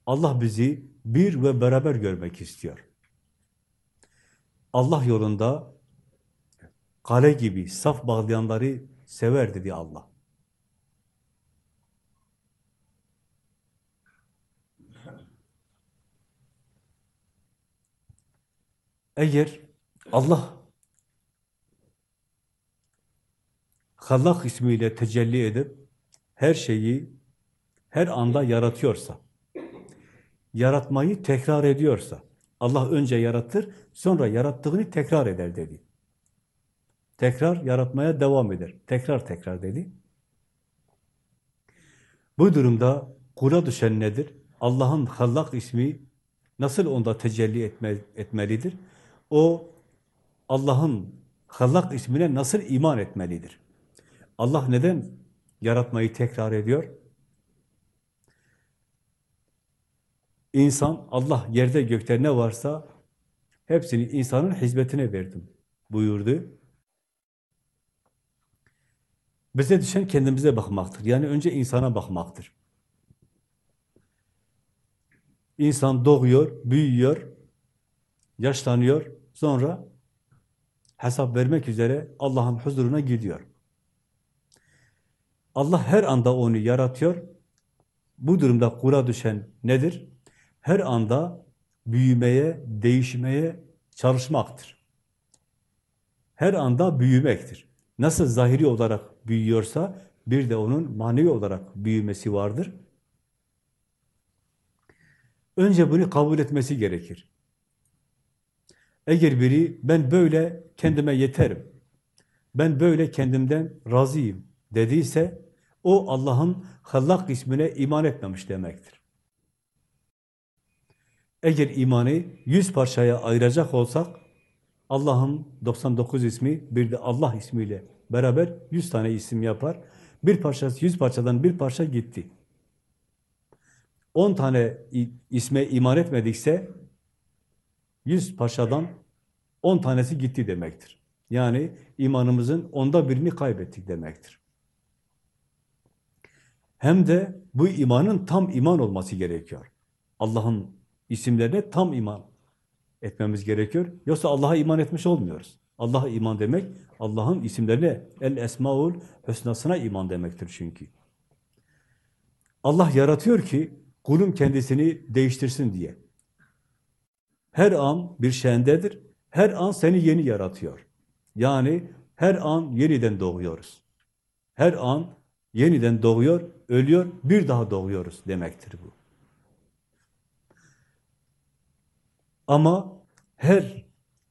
Allah bizi bir ve beraber görmek istiyor. Allah yolunda kale gibi saf bağlayanları sever dedi Allah. Eğer Allah Hallak ismiyle tecelli edip her şeyi her anda yaratıyorsa, yaratmayı tekrar ediyorsa, Allah önce yaratır, sonra yarattığını tekrar eder dedi. Tekrar yaratmaya devam eder. Tekrar tekrar dedi. Bu durumda kula düşen nedir? Allah'ın Hallak ismi nasıl onda tecelli etme, etmelidir? O Allah'ın Hallak ismine nasıl iman etmelidir? Allah neden yaratmayı tekrar ediyor? İnsan, Allah yerde gökte ne varsa hepsini insanın hizmetine verdim buyurdu. Bize düşen kendimize bakmaktır. Yani önce insana bakmaktır. İnsan doğuyor, büyüyor, yaşlanıyor, sonra hesap vermek üzere Allah'ın huzuruna gidiyor. Allah her anda onu yaratıyor. Bu durumda kula düşen nedir? Her anda büyümeye, değişmeye çalışmaktır. Her anda büyümektir. Nasıl zahiri olarak büyüyorsa bir de onun manevi olarak büyümesi vardır. Önce bunu kabul etmesi gerekir. Eğer biri ben böyle kendime yeterim, ben böyle kendimden razıyım dediyse o Allah'ın Hallak ismine iman etmemiş demektir. Eğer imanı yüz parçaya ayıracak olsak, Allah'ın 99 ismi bir de Allah ismiyle beraber yüz tane isim yapar. Bir parçası yüz parçadan bir parça gitti. On tane isme iman etmedikse yüz parçadan on tanesi gitti demektir. Yani imanımızın onda birini kaybettik demektir hem de bu imanın tam iman olması gerekiyor. Allah'ın isimlerine tam iman etmemiz gerekiyor. Yoksa Allah'a iman etmiş olmuyoruz. Allah'a iman demek, Allah'ın isimlerine, el esmaul hüsnasına iman demektir çünkü. Allah yaratıyor ki kulun kendisini değiştirsin diye. Her an bir şendedir. Her an seni yeni yaratıyor. Yani her an yeniden doğuyoruz. Her an Yeniden doğuyor, ölüyor, bir daha doğuyoruz demektir bu. Ama her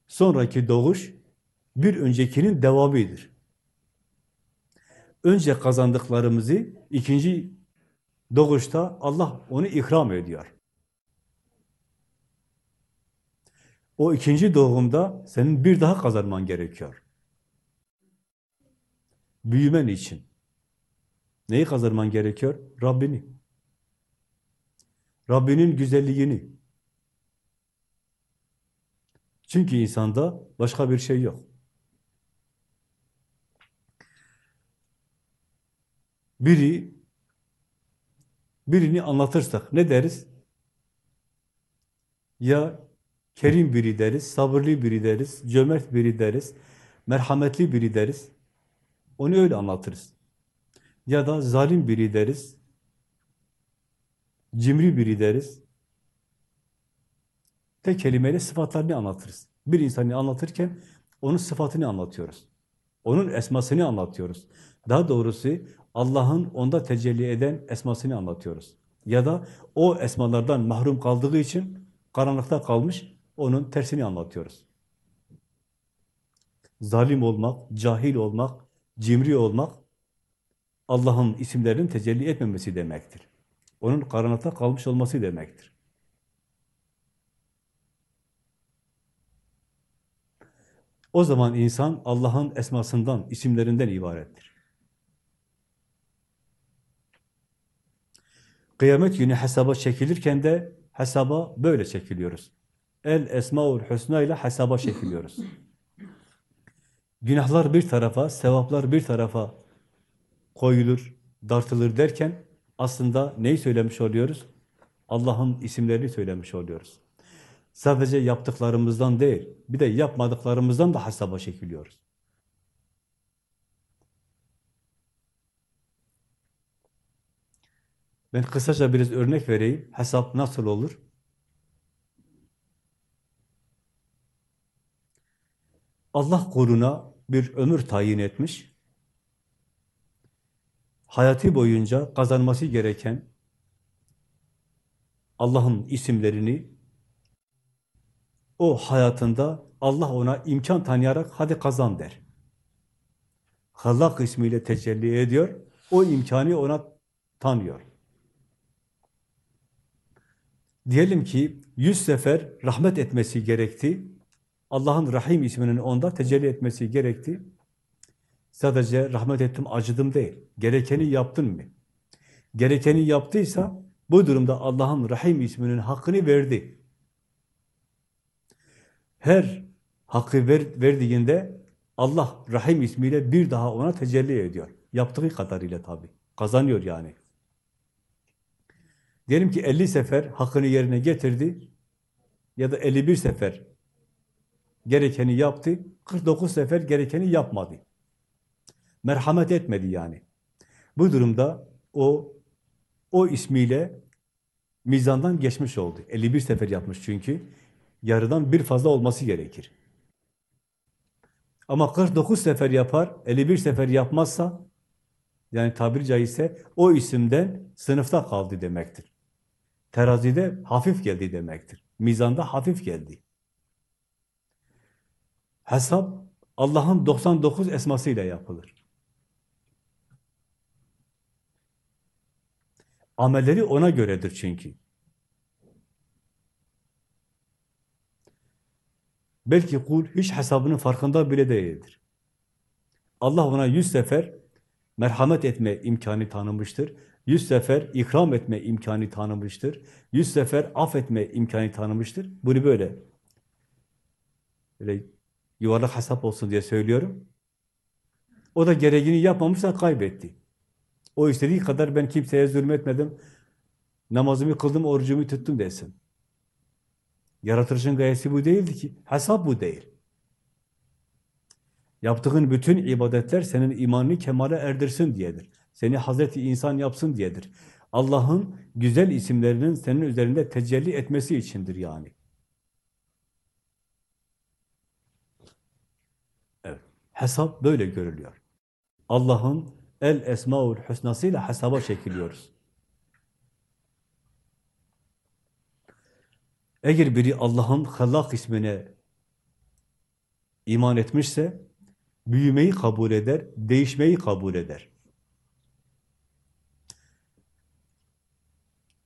sonraki doğuş bir öncekinin devamıdır. Önce kazandıklarımızı ikinci doğuşta Allah onu ikram ediyor. O ikinci doğumda senin bir daha kazanman gerekiyor. Büyümen için. Neyi kazanman gerekiyor? Rabbini. Rabbinin güzelliğini. Çünkü insanda başka bir şey yok. Biri birini anlatırsak ne deriz? Ya kerim biri deriz, sabırlı biri deriz, cömert biri deriz, merhametli biri deriz. Onu öyle anlatırız. Ya da zalim biri deriz, cimri biri deriz. Tek kelimeyle sıfatlarını anlatırız. Bir insanı anlatırken onun sıfatını anlatıyoruz. Onun esmasını anlatıyoruz. Daha doğrusu Allah'ın onda tecelli eden esmasını anlatıyoruz. Ya da o esmalardan mahrum kaldığı için karanlıkta kalmış, onun tersini anlatıyoruz. Zalim olmak, cahil olmak, cimri olmak, Allah'ın isimlerinin tecelli etmemesi demektir. Onun karanlıkta kalmış olması demektir. O zaman insan Allah'ın esmasından, isimlerinden ibarettir. Kıyamet günü hesaba çekilirken de hesaba böyle çekiliyoruz. El Esmaül Hüsna ile hesaba çekiliyoruz. Günahlar bir tarafa, sevaplar bir tarafa koyulur, dartılır derken aslında neyi söylemiş oluyoruz? Allah'ın isimlerini söylemiş oluyoruz. Sadece yaptıklarımızdan değil, bir de yapmadıklarımızdan da hesaba çekiliyoruz. Ben kısaca biraz örnek vereyim. Hesap nasıl olur? Allah kuluna bir ömür tayin etmiş. Hayatı boyunca kazanması gereken Allah'ın isimlerini o hayatında Allah ona imkan tanıyarak hadi kazan der. Halak ismiyle tecelli ediyor. O imkanı ona tanıyor. Diyelim ki yüz sefer rahmet etmesi gerekti. Allah'ın Rahim isminin onda tecelli etmesi gerekti. Sadece rahmet ettim, acıdım değil. Gerekeni yaptın mı? Gerekeni yaptıysa bu durumda Allah'ın Rahim isminin hakkını verdi. Her hakkı ver, verdiğinde Allah Rahim ismiyle bir daha ona tecelli ediyor. Yaptığı kadarıyla tabii. Kazanıyor yani. Diyelim ki 50 sefer hakkını yerine getirdi ya da 51 sefer gerekeni yaptı, 49 sefer gerekeni yapmadı. Merhamet etmedi yani. Bu durumda o o ismiyle mizandan geçmiş oldu. 51 sefer yapmış çünkü. Yarıdan bir fazla olması gerekir. Ama 49 sefer yapar, 51 sefer yapmazsa yani tabiri caizse o isimden sınıfta kaldı demektir. Terazide hafif geldi demektir. Mizanda hafif geldi. Hesap Allah'ın 99 esmasıyla yapılır. Amelleri ona göredir çünkü. Belki kul hiç hesabının farkında bile değildir. Allah ona yüz sefer merhamet etme imkanı tanımıştır. Yüz sefer ikram etme imkanı tanımıştır. Yüz sefer affetme imkanı tanımıştır. Bunu böyle böyle yuvarlak hesap olsun diye söylüyorum. O da gereğini yapmamışsa kaybetti. O istediği kadar ben kimseye zulmetmedim, namazımı kıldım, orucumu tuttum desin. Yaratılışın gayesi bu değildi ki. Hesap bu değil. Yaptığın bütün ibadetler senin imanını kemale erdirsin diyedir. Seni Hazreti insan yapsın diyedir. Allah'ın güzel isimlerinin senin üzerinde tecelli etmesi içindir yani. Evet. Hesap böyle görülüyor. Allah'ın El Esmaül Hüsnasıyla hesaba çekiliyoruz. Eğer biri Allah'ın Hallak ismine iman etmişse, büyümeyi kabul eder, değişmeyi kabul eder.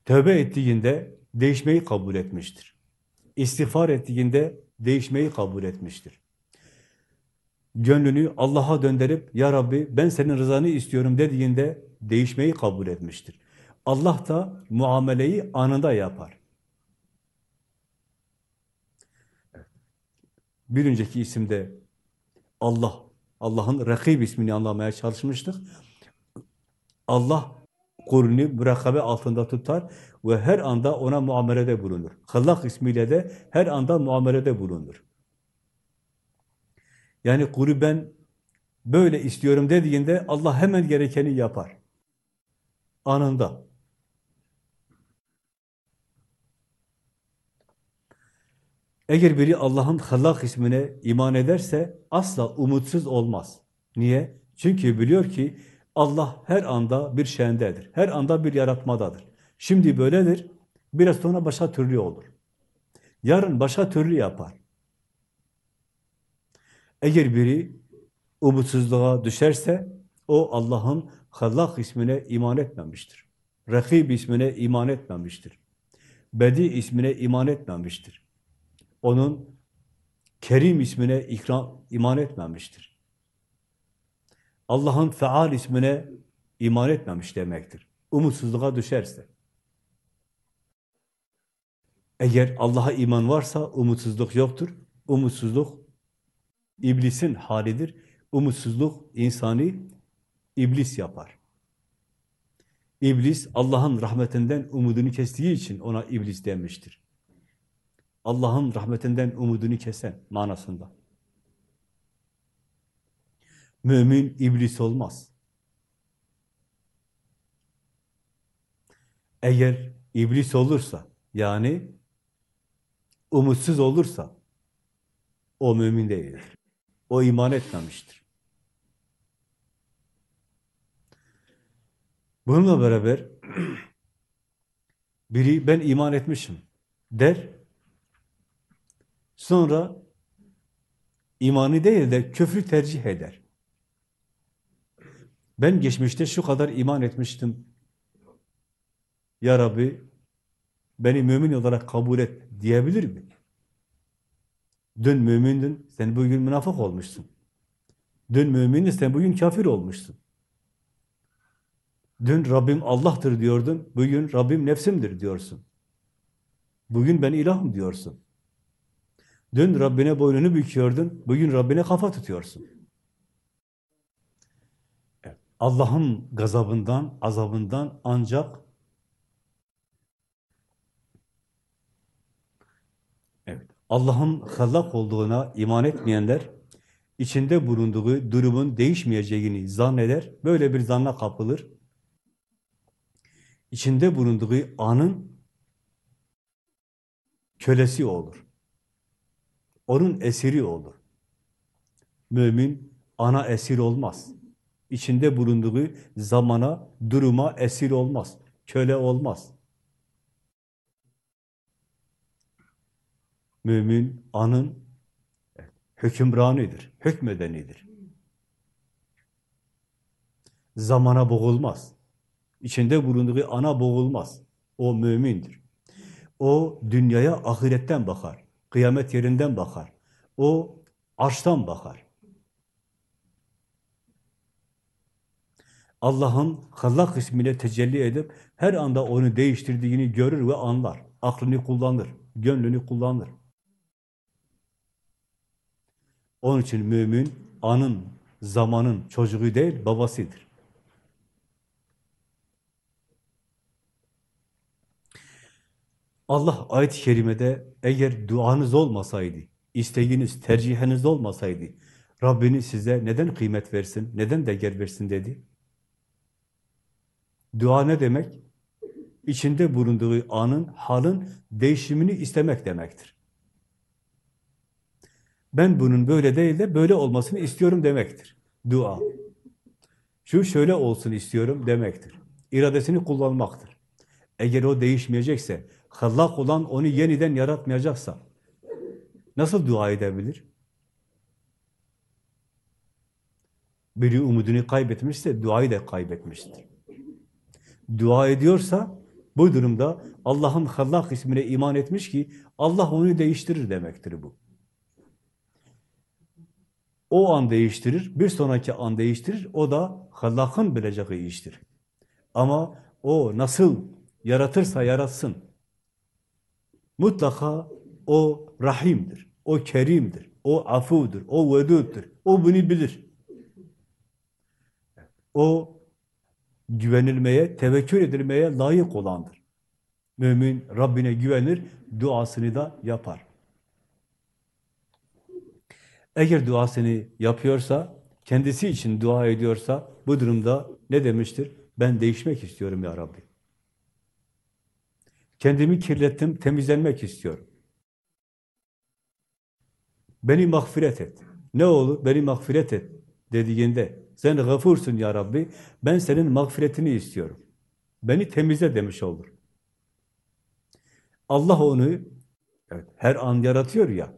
Tövbe ettiğinde değişmeyi kabul etmiştir. İstiğfar ettiğinde değişmeyi kabul etmiştir. Gönlünü Allah'a döndürüp, Ya Rabbi ben senin rızanı istiyorum dediğinde değişmeyi kabul etmiştir. Allah da muameleyi anında yapar. Bir önceki isimde Allah, Allah'ın Rakib ismini anlamaya çalışmıştık. Allah kulünü mürakabe altında tutar ve her anda ona muamelede bulunur. Hallak ismiyle de her anda muamelede bulunur. Yani kulü ben böyle istiyorum dediğinde Allah hemen gerekeni yapar. Anında. Eğer biri Allah'ın Hallak ismine iman ederse asla umutsuz olmaz. Niye? Çünkü biliyor ki Allah her anda bir şeyindedir. Her anda bir yaratmadadır. Şimdi böyledir, biraz sonra başka türlü olur. Yarın başka türlü yapar. Eğer biri umutsuzluğa düşerse, o Allah'ın Hallak ismine iman etmemiştir. Rakib ismine iman etmemiştir. Bedi ismine iman etmemiştir. Onun Kerim ismine ikram, iman etmemiştir. Allah'ın Feal ismine iman etmemiş demektir. Umutsuzluğa düşerse. Eğer Allah'a iman varsa umutsuzluk yoktur. Umutsuzluk iblisin halidir. Umutsuzluk insanı iblis yapar. İblis Allah'ın rahmetinden umudunu kestiği için ona iblis denmiştir. Allah'ın rahmetinden umudunu kesen manasında. Mümin iblis olmaz. Eğer iblis olursa, yani umutsuz olursa, o mümin değildir. O iman etmemiştir. Bununla beraber biri ben iman etmişim der, sonra imanı değil de küfrü tercih eder. Ben geçmişte şu kadar iman etmiştim. Ya Rabbi beni mümin olarak kabul et diyebilir mi? Dün mümindin, sen bugün münafık olmuşsun. Dün mümindin, sen bugün kafir olmuşsun. Dün Rabbim Allah'tır diyordun, bugün Rabbim nefsimdir diyorsun. Bugün ben ilahım diyorsun. Dün Rabbine boynunu büküyordun, bugün Rabbine kafa tutuyorsun. Allah'ın gazabından, azabından ancak evet, Allah'ın hallak olduğuna iman etmeyenler içinde bulunduğu durumun değişmeyeceğini zanneder. Böyle bir zanna kapılır. İçinde bulunduğu anın kölesi olur. Onun esiri olur. Mümin ana esir olmaz. İçinde bulunduğu zamana, duruma esir olmaz. Köle olmaz. Mümin anın hükümranıdır, hükmedenidir. Zamana boğulmaz. İçinde bulunduğu ana boğulmaz. O mümindir. O dünyaya ahiretten bakar. Kıyamet yerinden bakar. O arştan bakar. Allah'ın Hallak ismine tecelli edip her anda onu değiştirdiğini görür ve anlar. Aklını kullanır, gönlünü kullanır. Onun için mümin anın, zamanın çocuğu değil, babasıdır. Allah ayet-i kerimede eğer duanız olmasaydı, isteğiniz, tercihiniz olmasaydı, Rabbiniz size neden kıymet versin, neden değer versin dedi. Dua ne demek? İçinde bulunduğu anın, halın değişimini istemek demektir. Ben bunun böyle değil de böyle olmasını istiyorum demektir. Dua. şu şöyle olsun istiyorum demektir. İradesini kullanmaktır. Eğer o değişmeyecekse, hallak olan onu yeniden yaratmayacaksa, nasıl dua edebilir? Biri umudunu kaybetmişse duayı da kaybetmiştir. Dua ediyorsa bu durumda Allah'ın Hallak ismine iman etmiş ki Allah onu değiştirir demektir bu. O an değiştirir, bir sonraki an değiştirir. O da Hallak'ın bileceği iştir. Ama o nasıl yaratırsa yaratsın. Mutlaka o rahimdir, o kerimdir, o afudur, o veduddur. O bunu bilir. O güvenilmeye, tevekkül edilmeye layık olandır. Mümin Rabbine güvenir, duasını da yapar. Eğer duasını yapıyorsa, kendisi için dua ediyorsa, bu durumda ne demiştir? Ben değişmek istiyorum ya Rabbi. Kendimi kirlettim, temizlenmek istiyorum. Beni mağfiret et. Ne olur? Beni mağfiret et dediğinde, sen gafursun ya Rabbi, ben senin mağfiretini istiyorum. Beni temizle demiş olur. Allah onu evet, her an yaratıyor ya,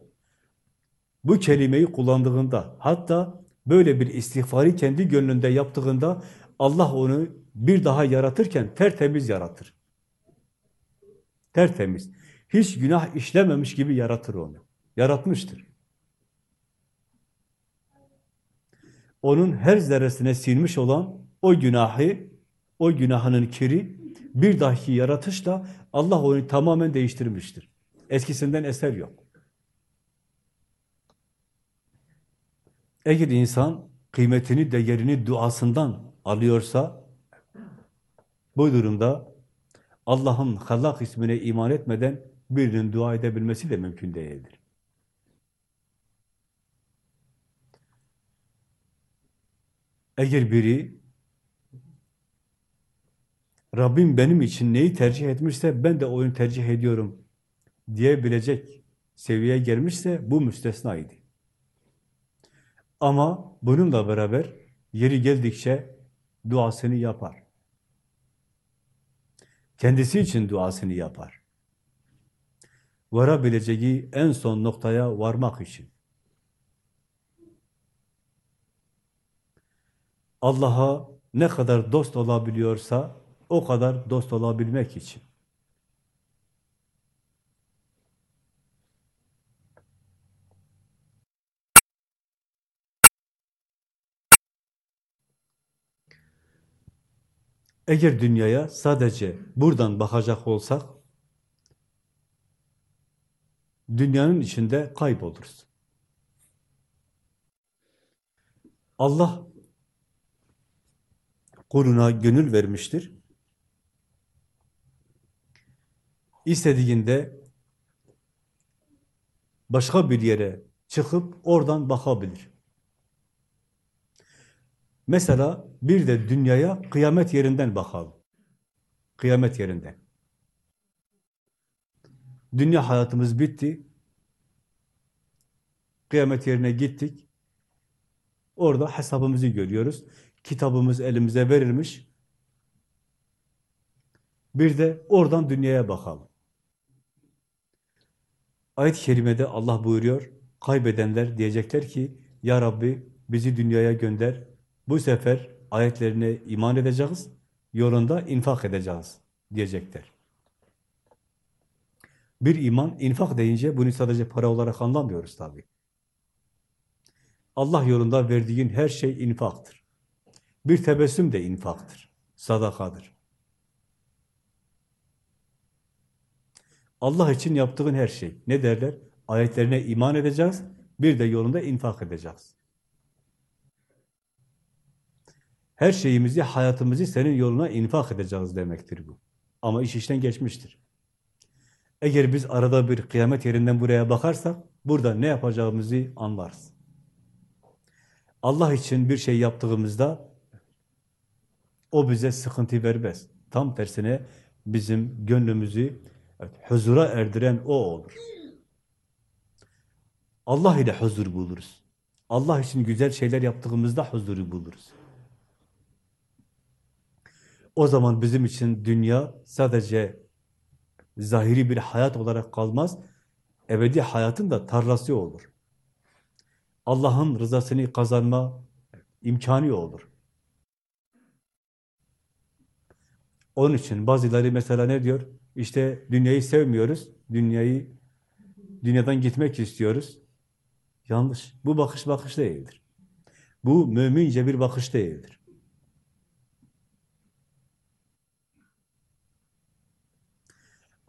bu kelimeyi kullandığında, hatta böyle bir istiğfarı kendi gönlünde yaptığında, Allah onu bir daha yaratırken tertemiz yaratır. Tertemiz. Hiç günah işlememiş gibi yaratır onu. Yaratmıştır. Onun her zerresine silmiş olan o günahı, o günahının kiri bir dahaki yaratışla Allah onu tamamen değiştirmiştir. Eskisinden eser yok. Eğer insan kıymetini, değerini duasından alıyorsa, bu durumda Allah'ın Halak ismine iman etmeden birinin dua edebilmesi de mümkün değildir. Eğer biri Rabbim benim için neyi tercih etmişse ben de oyunu tercih ediyorum diyebilecek seviyeye gelmişse bu müstesnaydı. Ama bununla beraber yeri geldikçe duasını yapar. Kendisi için duasını yapar. Varabileceği en son noktaya varmak için. Allah'a ne kadar dost olabiliyorsa o kadar dost olabilmek için. Eğer dünyaya sadece buradan bakacak olsak, dünyanın içinde kayboluruz. Allah kuluna gönül vermiştir. İstediğinde başka bir yere çıkıp oradan bakabilir. Mesela bir de dünyaya kıyamet yerinden bakalım. Kıyamet yerinden. Dünya hayatımız bitti. Kıyamet yerine gittik. Orada hesabımızı görüyoruz. Kitabımız elimize verilmiş. Bir de oradan dünyaya bakalım. Ayet-i Kerime'de Allah buyuruyor, kaybedenler diyecekler ki, Ya Rabbi bizi dünyaya gönder, bu sefer ayetlerine iman edeceğiz, yolunda infak edeceğiz diyecekler. Bir iman, infak deyince bunu sadece para olarak anlamıyoruz tabii. Allah yolunda verdiğin her şey infaktır. Bir tebessüm de infaktır, sadakadır. Allah için yaptığın her şey. Ne derler? Ayetlerine iman edeceğiz, bir de yolunda infak edeceğiz. Her şeyimizi, hayatımızı senin yoluna infak edeceğiz demektir bu. Ama iş işten geçmiştir. Eğer biz arada bir kıyamet yerinden buraya bakarsak, burada ne yapacağımızı anlarız. Allah için bir şey yaptığımızda, o bize sıkıntı vermez. Tam tersine bizim gönlümüzü evet, huzura erdiren o olur. Allah ile huzur buluruz. Allah için güzel şeyler yaptığımızda huzuru buluruz. O zaman bizim için dünya sadece zahiri bir hayat olarak kalmaz, ebedi hayatın da tarlası olur. Allah'ın rızasını kazanma imkanı olur. Onun için bazıları mesela ne diyor? İşte dünyayı sevmiyoruz, dünyayı dünyadan gitmek istiyoruz. Yanlış. Bu bakış bakış değildir. Bu mümince bir bakış değildir.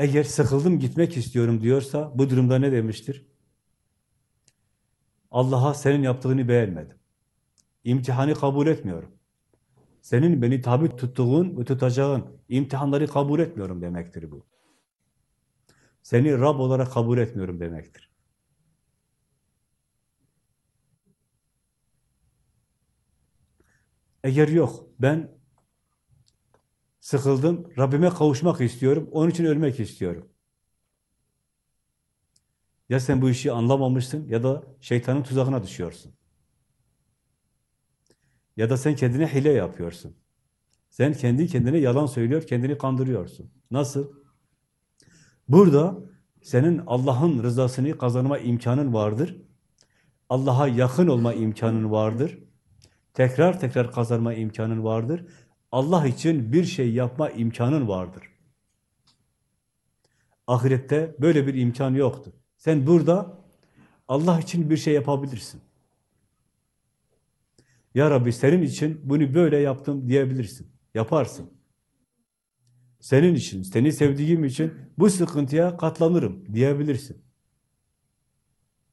Eğer sıkıldım gitmek istiyorum diyorsa bu durumda ne demiştir? Allah'a senin yaptığını beğenmedim. İmtihanı kabul etmiyorum. Senin beni tabi tuttuğun ve tutacağın imtihanları kabul etmiyorum demektir bu. Seni Rab olarak kabul etmiyorum demektir. Eğer yok, ben sıkıldım, Rabbime kavuşmak istiyorum, onun için ölmek istiyorum. Ya sen bu işi anlamamışsın ya da şeytanın tuzağına düşüyorsun. Ya da sen kendine hile yapıyorsun. Sen kendi kendine yalan söylüyor, kendini kandırıyorsun. Nasıl? Burada senin Allah'ın rızasını kazanma imkanın vardır. Allah'a yakın olma imkanın vardır. Tekrar tekrar kazanma imkanın vardır. Allah için bir şey yapma imkanın vardır. Ahirette böyle bir imkan yoktur. Sen burada Allah için bir şey yapabilirsin. Ya Rabbi senin için bunu böyle yaptım diyebilirsin. Yaparsın. Senin için, seni sevdiğim için bu sıkıntıya katlanırım diyebilirsin.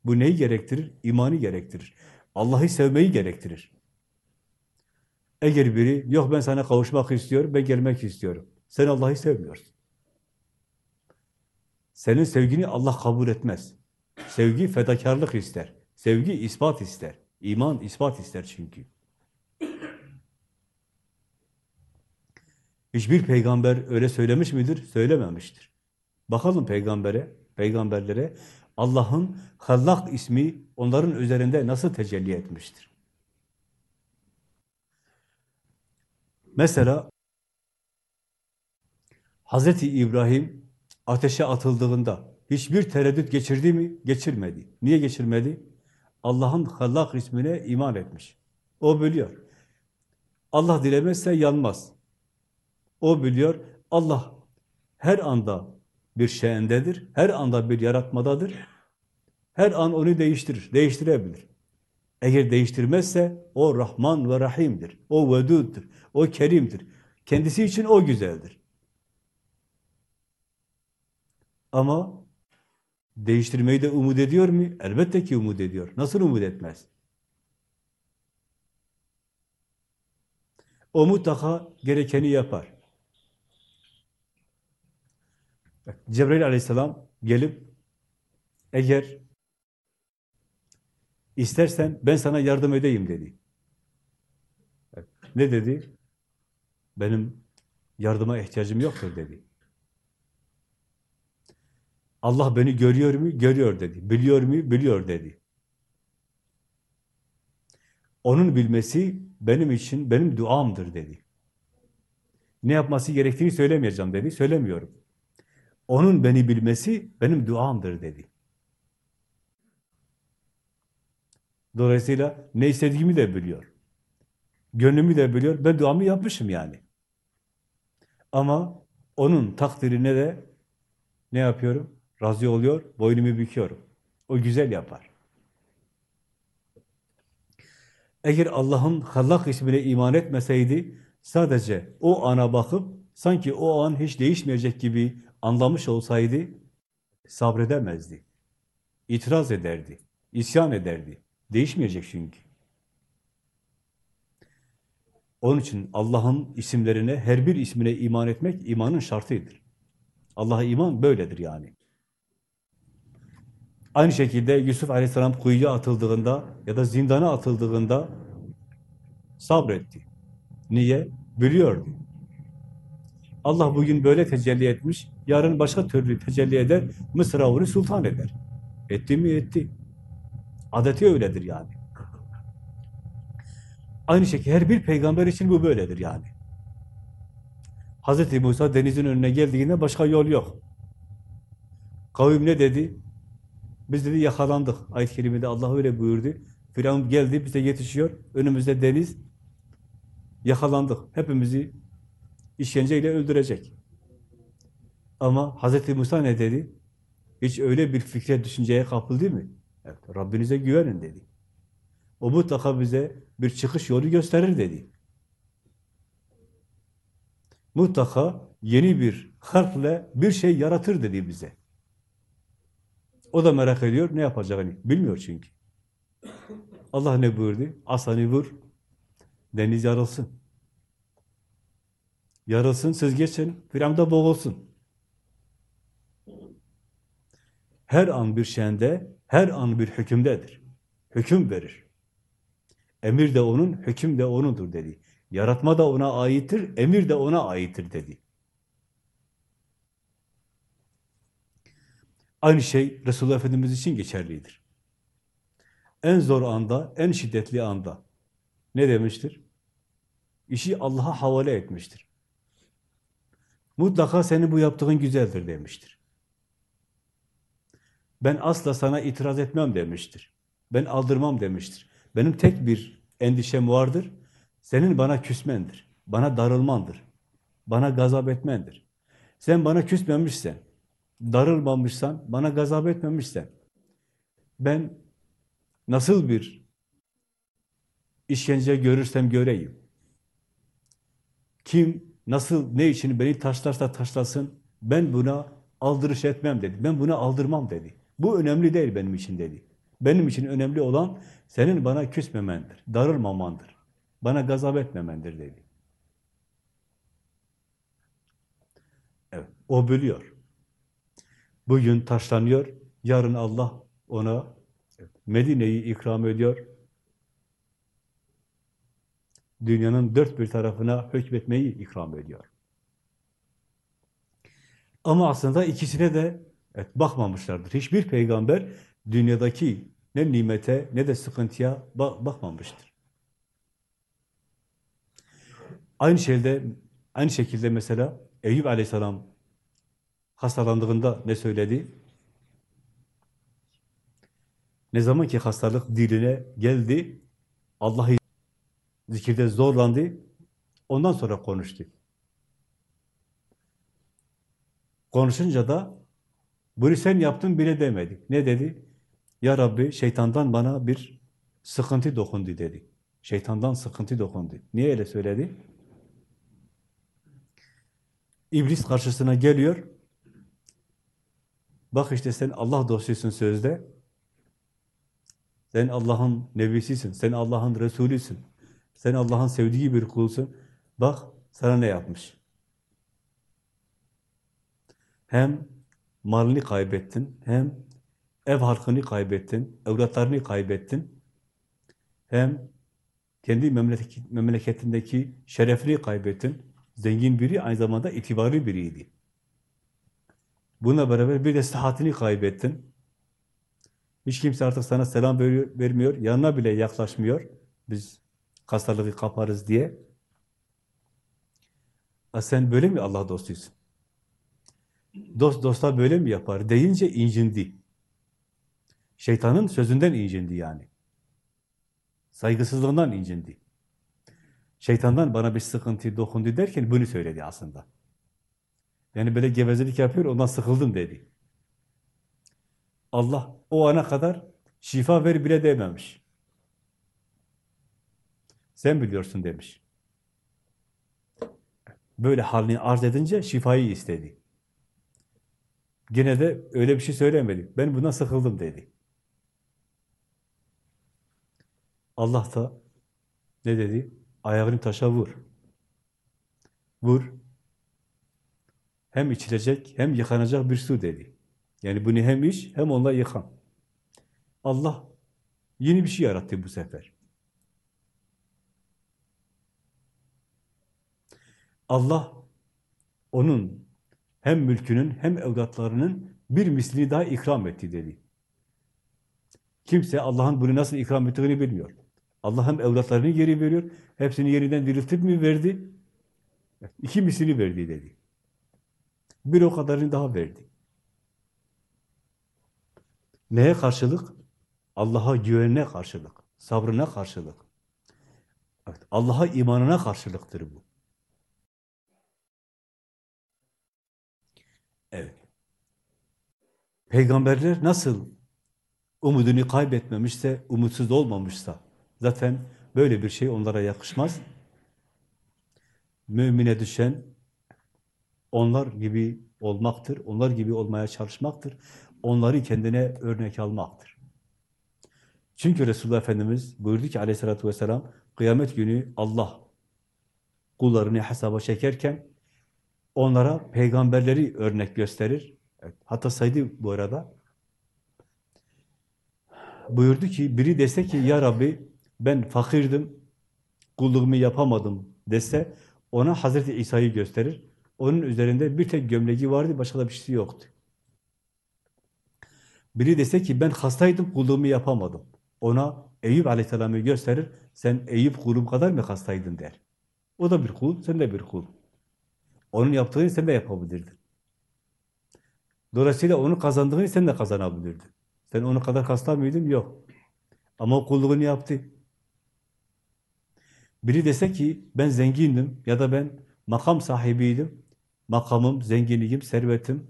Bu neyi gerektirir? İmanı gerektirir. Allah'ı sevmeyi gerektirir. Eğer biri, yok ben sana kavuşmak istiyorum, ben gelmek istiyorum. Sen Allah'ı sevmiyorsun. Senin sevgini Allah kabul etmez. Sevgi fedakarlık ister. Sevgi ispat ister. İman ispat ister çünkü. Hiçbir peygamber öyle söylemiş midir? Söylememiştir. Bakalım peygambere, peygamberlere Allah'ın Hallak ismi onların üzerinde nasıl tecelli etmiştir? Mesela Hazreti İbrahim ateşe atıldığında hiçbir tereddüt geçirdi mi? Geçirmedi. Niye geçirmedi? Allah'ın Hallak ismine iman etmiş. O biliyor. Allah dilemezse yanmaz. O biliyor. Allah her anda bir şeyindedir. Her anda bir yaratmadadır. Her an onu değiştirir. Değiştirebilir. Eğer değiştirmezse o Rahman ve Rahim'dir. O Vedud'dur. O Kerim'dir. Kendisi için o güzeldir. Ama değiştirmeyi de umut ediyor mu? Elbette ki umut ediyor. Nasıl umut etmez? O mutlaka gerekeni yapar. Cebrail aleyhisselam gelip eğer istersen ben sana yardım edeyim dedi. Ne dedi? Benim yardıma ihtiyacım yoktur dedi. Allah beni görüyor mu? Görüyor dedi. Biliyor mu? Biliyor dedi. Onun bilmesi benim için, benim duamdır dedi. Ne yapması gerektiğini söylemeyeceğim dedi. Söylemiyorum. Onun beni bilmesi benim duamdır dedi. Dolayısıyla ne istediğimi de biliyor. Gönlümü de biliyor. Ben duamı yapmışım yani. Ama onun takdirine de ne yapıyorum? Razı oluyor, boynumu büküyorum. O güzel yapar. Eğer Allah'ın Hallak ismine iman etmeseydi, sadece o ana bakıp, sanki o an hiç değişmeyecek gibi anlamış olsaydı, sabredemezdi. İtiraz ederdi, isyan ederdi. Değişmeyecek çünkü. Onun için Allah'ın isimlerine, her bir ismine iman etmek imanın şartıdır. Allah'a iman böyledir yani. Aynı şekilde Yusuf Aleyhisselam kuyuya atıldığında ya da zindana atıldığında sabretti. Niye? Biliyordu. Allah bugün böyle tecelli etmiş, yarın başka türlü tecelli eder, Mısır'a onu sultan eder. Etti mi? Etti. Adeti öyledir yani. Aynı şekilde her bir peygamber için bu böyledir yani. Hazreti Musa denizin önüne geldiğinde başka yol yok. Kavim ne dedi? Biz dedi yakalandık. Ayet-i Kerime'de Allah öyle buyurdu. Firavun geldi, bize yetişiyor. Önümüzde deniz. Yakalandık. Hepimizi işkenceyle öldürecek. Ama Hazreti Musa ne dedi? Hiç öyle bir fikre, düşünceye kapıldı mı? Evet, Rabbinize güvenin dedi. O mutlaka bize bir çıkış yolu gösterir dedi. Mutlaka yeni bir harfle bir şey yaratır dedi bize. O da merak ediyor, ne yapacağını bilmiyor çünkü. Allah ne buyurdu? Asanı vur, deniz yarılsın. Yarılsın, siz geçin, Firavun'da boğulsun. Her an bir şeyinde, her an bir hükümdedir. Hüküm verir. Emir de onun, hüküm de onundur dedi. Yaratma da ona aittir, emir de ona aittir dedi. Aynı şey Resulullah Efendimiz için geçerlidir. En zor anda, en şiddetli anda ne demiştir? İşi Allah'a havale etmiştir. Mutlaka senin bu yaptığın güzeldir demiştir. Ben asla sana itiraz etmem demiştir. Ben aldırmam demiştir. Benim tek bir endişem vardır. Senin bana küsmendir. Bana darılmandır. Bana gazap etmendir. Sen bana küsmemişsen, darılmamışsan, bana gazap etmemişsen, ben nasıl bir işkence görürsem göreyim. Kim nasıl, ne için beni taşlarsa taşlasın, ben buna aldırış etmem dedi. Ben buna aldırmam dedi. Bu önemli değil benim için dedi. Benim için önemli olan senin bana küsmemendir, darılmamandır. Bana gazap etmemendir dedi. Evet, o biliyor. Bugün taşlanıyor, yarın Allah ona Medine'yi ikram ediyor. Dünyanın dört bir tarafına hükmetmeyi ikram ediyor. Ama aslında ikisine de evet, bakmamışlardır. Hiçbir peygamber dünyadaki ne nimete ne de sıkıntıya bakmamıştır. Aynı şekilde aynı şekilde mesela Eyüp Aleyhisselam hastalandığında ne söyledi? Ne zaman ki hastalık diline geldi, Allah'ı zikirde zorlandı, ondan sonra konuştu. Konuşunca da bunu sen yaptın bile demedi. Ne dedi? Ya Rabbi şeytandan bana bir sıkıntı dokundu dedi. Şeytandan sıkıntı dokundu. Niye öyle söyledi? İblis karşısına geliyor. Bak işte sen Allah dostusun sözde. Sen Allah'ın nebisisin. Sen Allah'ın Resulüsün. Sen Allah'ın sevdiği bir kulsun. Bak sana ne yapmış. Hem malını kaybettin, hem ev halkını kaybettin, evlatlarını kaybettin, hem kendi memleketindeki şerefini kaybettin. Zengin biri, aynı zamanda itibarlı biriydi. Buna beraber bir de sıhhatini kaybettin. Hiç kimse artık sana selam vermiyor, yanına bile yaklaşmıyor. Biz hastalığı kaparız diye. A sen böyle mi Allah dostuysun? Dost dosta böyle mi yapar? Deyince incindi. Şeytanın sözünden incindi yani. Saygısızlığından incindi. Şeytandan bana bir sıkıntı dokundu derken bunu söyledi aslında. Yani böyle gevezelik yapıyor, ondan sıkıldım dedi. Allah o ana kadar şifa ver bile dememiş. Sen biliyorsun demiş. Böyle halini arz edince şifayı istedi. Gene de öyle bir şey söylemedi. Ben buna sıkıldım dedi. Allah da ne dedi? Ayağını taşa vur. Vur. Hem içilecek hem yıkanacak bir su dedi. Yani bunu hem iç hem onunla yıkan. Allah yeni bir şey yarattı bu sefer. Allah onun hem mülkünün hem evlatlarının bir mislini daha ikram etti dedi. Kimse Allah'ın bunu nasıl ikram ettiğini bilmiyor. Allah hem evlatlarını geri veriyor, hepsini yeniden diriltip mi verdi? İki mislini verdi dedi. Bir o kadarını daha verdi. Neye karşılık? Allah'a güvenine karşılık, sabrına karşılık. Evet, Allah'a imanına karşılıktır bu. Evet. Peygamberler nasıl umudunu kaybetmemişse, umutsuz olmamışsa, zaten böyle bir şey onlara yakışmaz. Mümine düşen onlar gibi olmaktır, onlar gibi olmaya çalışmaktır, onları kendine örnek almaktır. Çünkü Resulullah Efendimiz buyurdu ki aleyhissalatü vesselam, kıyamet günü Allah kullarını hesaba çekerken onlara peygamberleri örnek gösterir. Evet, hatta saydı bu arada. Buyurdu ki, biri dese ki, ya Rabbi ben fakirdim, kulluğumu yapamadım dese, ona Hazreti İsa'yı gösterir. Onun üzerinde bir tek gömleği vardı, başka da bir şey yoktu. Biri dese ki, ben hastaydım, kulluğumu yapamadım. Ona Eyüp Aleyhisselam'ı gösterir, sen Eyüp kulum kadar mı hastaydın der. O da bir kul, sen de bir kul. Onun yaptığını sen de yapabilirdin. Dolayısıyla onu kazandığını sen de kazanabilirdin. Sen onu kadar hasta mıydın? Yok. Ama o kulluğunu yaptı. Biri dese ki ben zengindim ya da ben makam sahibiydim. Makamım, zenginliğim, servetim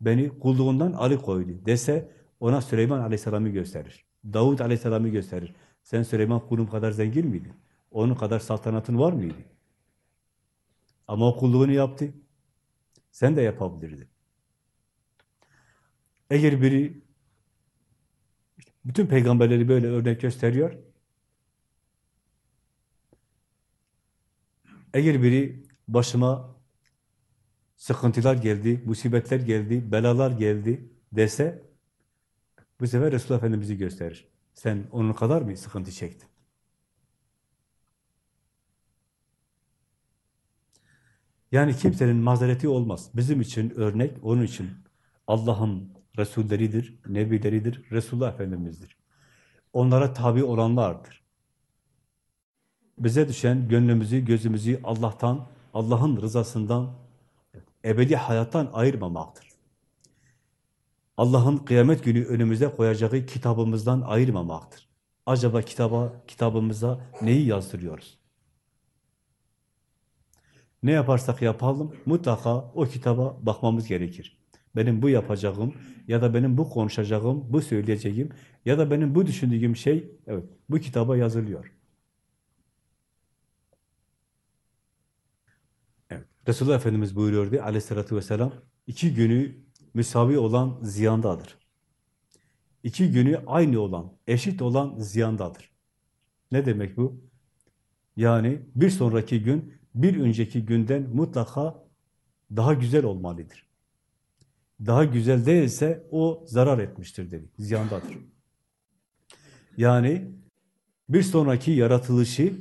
beni kulluğundan alıkoydu dese ona Süleyman Aleyhisselam'ı gösterir. Davud Aleyhisselam'ı gösterir. Sen Süleyman kulum kadar zengin miydin? Onun kadar saltanatın var mıydı? Ama o kulluğunu yaptı. Sen de yapabilirdin. Eğer biri bütün peygamberleri böyle örnek gösteriyor. Eğer biri başıma sıkıntılar geldi, musibetler geldi, belalar geldi dese bu sefer Resulullah Efendimiz'i gösterir. Sen onun kadar mı sıkıntı çektin? Yani kimsenin mazereti olmaz. Bizim için örnek, onun için Allah'ın Resulleridir, Nebileridir, Resulullah Efendimiz'dir. Onlara tabi olanlardır. Bize düşen gönlümüzü, gözümüzü Allah'tan, Allah'ın rızasından, ebedi hayattan ayırmamaktır. Allah'ın kıyamet günü önümüze koyacağı kitabımızdan ayırmamaktır. Acaba kitaba, kitabımıza neyi yazdırıyoruz? Ne yaparsak yapalım, mutlaka o kitaba bakmamız gerekir. Benim bu yapacağım ya da benim bu konuşacağım, bu söyleyeceğim ya da benim bu düşündüğüm şey, evet, bu kitaba yazılıyor. Evet, Resulullah Efendimiz buyuruyordu aleyhissalatü vesselam, iki günü müsavi olan ziyandadır. İki günü aynı olan, eşit olan ziyandadır. Ne demek bu? Yani bir sonraki gün, bir önceki günden mutlaka daha güzel olmalıdır. Daha güzel değilse o zarar etmiştir dedi, ziyandadır. Yani bir sonraki yaratılışı,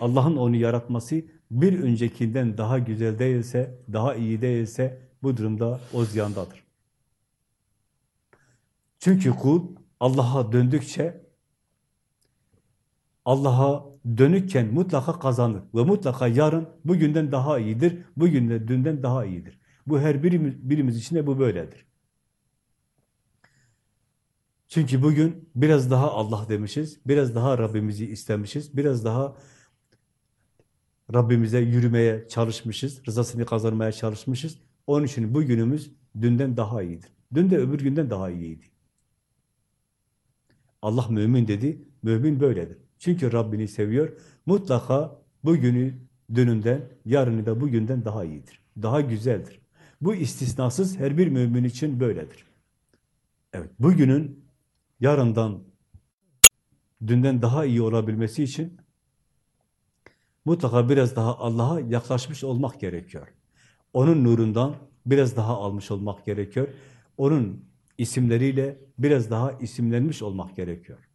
Allah'ın onu yaratması bir öncekinden daha güzel değilse, daha iyi değilse bu durumda o ziyandadır. Çünkü kul Allah'a döndükçe Allah'a dönükken mutlaka kazanır ve mutlaka yarın bugünden daha iyidir, bugün de dünden daha iyidir. Bu her birimiz, birimiz için de bu böyledir. Çünkü bugün biraz daha Allah demişiz, biraz daha Rabbimizi istemişiz, biraz daha Rabbimize yürümeye çalışmışız, rızasını kazanmaya çalışmışız. Onun için bugünümüz dünden daha iyidir. Dün de öbür günden daha iyiydi. Allah mümin dedi, mümin böyledir. Çünkü Rabbini seviyor, mutlaka bugünü dününden, yarını da bugünden daha iyidir, daha güzeldir. Bu istisnasız her bir mümin için böyledir. Evet, bugünün yarından, dünden daha iyi olabilmesi için mutlaka biraz daha Allah'a yaklaşmış olmak gerekiyor. Onun nurundan biraz daha almış olmak gerekiyor. Onun isimleriyle biraz daha isimlenmiş olmak gerekiyor.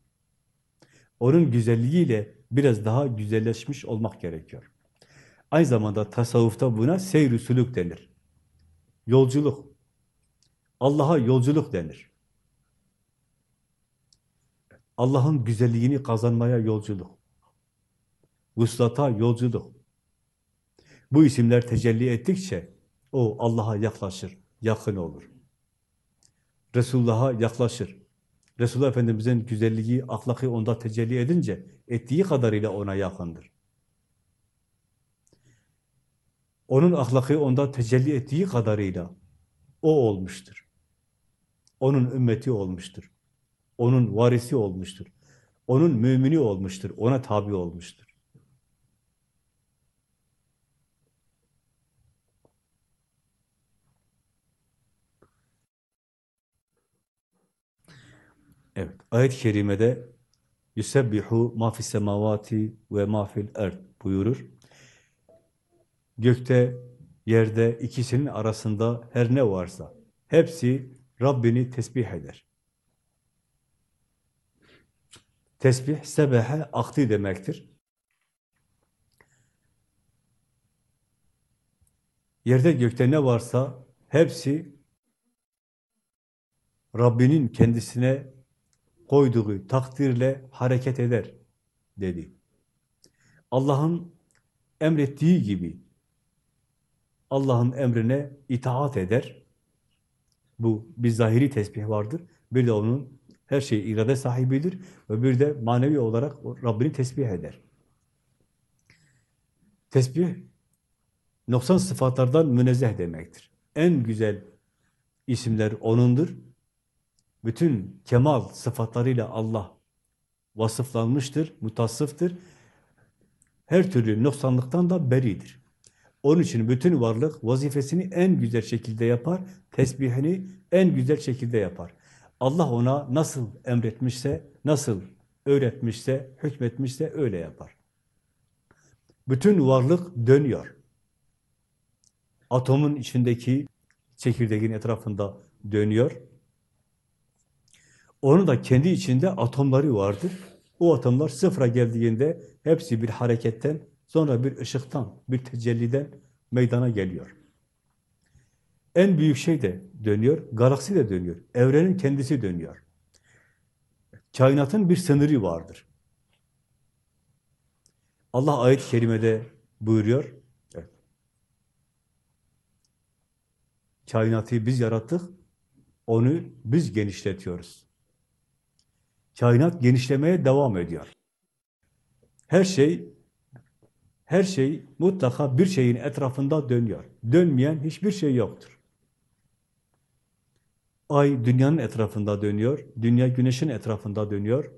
Onun güzelliğiyle biraz daha güzelleşmiş olmak gerekiyor. Aynı zamanda tasavvufta buna seyr-i sülük denir. Yolculuk. Allah'a yolculuk denir. Allah'ın güzelliğini kazanmaya yolculuk. Vuslata yolculuk. Bu isimler tecelli ettikçe o Allah'a yaklaşır, yakın olur. Resulullah'a yaklaşır. Resulullah Efendimiz'in güzelliği, ahlakı onda tecelli edince ettiği kadarıyla ona yakındır. Onun ahlakı onda tecelli ettiği kadarıyla o olmuştur. Onun ümmeti olmuştur. Onun varisi olmuştur. Onun mümini olmuştur. Ona tabi olmuştur. Evet, ayet-i kerimede ma fis semavati ve ma fil erd buyurur. Gökte, yerde, ikisinin arasında her ne varsa hepsi Rabbini tesbih eder. Tesbih, sebehe, akti demektir. Yerde gökte ne varsa hepsi Rabbinin kendisine koyduğu takdirle hareket eder dedi. Allah'ın emrettiği gibi Allah'ın emrine itaat eder. Bu bir zahiri tesbih vardır. Bir de onun her şey irade sahibidir ve bir de manevi olarak Rabbini tesbih eder. Tesbih noksan sıfatlardan münezzeh demektir. En güzel isimler O'nundur. Bütün kemal sıfatlarıyla Allah vasıflanmıştır, mutasıftır. Her türlü noksanlıktan da beridir. Onun için bütün varlık vazifesini en güzel şekilde yapar, tesbihini en güzel şekilde yapar. Allah ona nasıl emretmişse, nasıl öğretmişse, hükmetmişse öyle yapar. Bütün varlık dönüyor. Atomun içindeki çekirdeğin etrafında dönüyor. Onun da kendi içinde atomları vardır. O atomlar sıfıra geldiğinde hepsi bir hareketten, sonra bir ışıktan, bir tecelliden meydana geliyor. En büyük şey de dönüyor, galaksi de dönüyor, evrenin kendisi dönüyor. Kainatın bir sınırı vardır. Allah ayet-i kerimede buyuruyor, kainatı biz yarattık, onu biz genişletiyoruz. Kainat genişlemeye devam ediyor. Her şey her şey mutlaka bir şeyin etrafında dönüyor. Dönmeyen hiçbir şey yoktur. Ay dünyanın etrafında dönüyor, dünya güneşin etrafında dönüyor.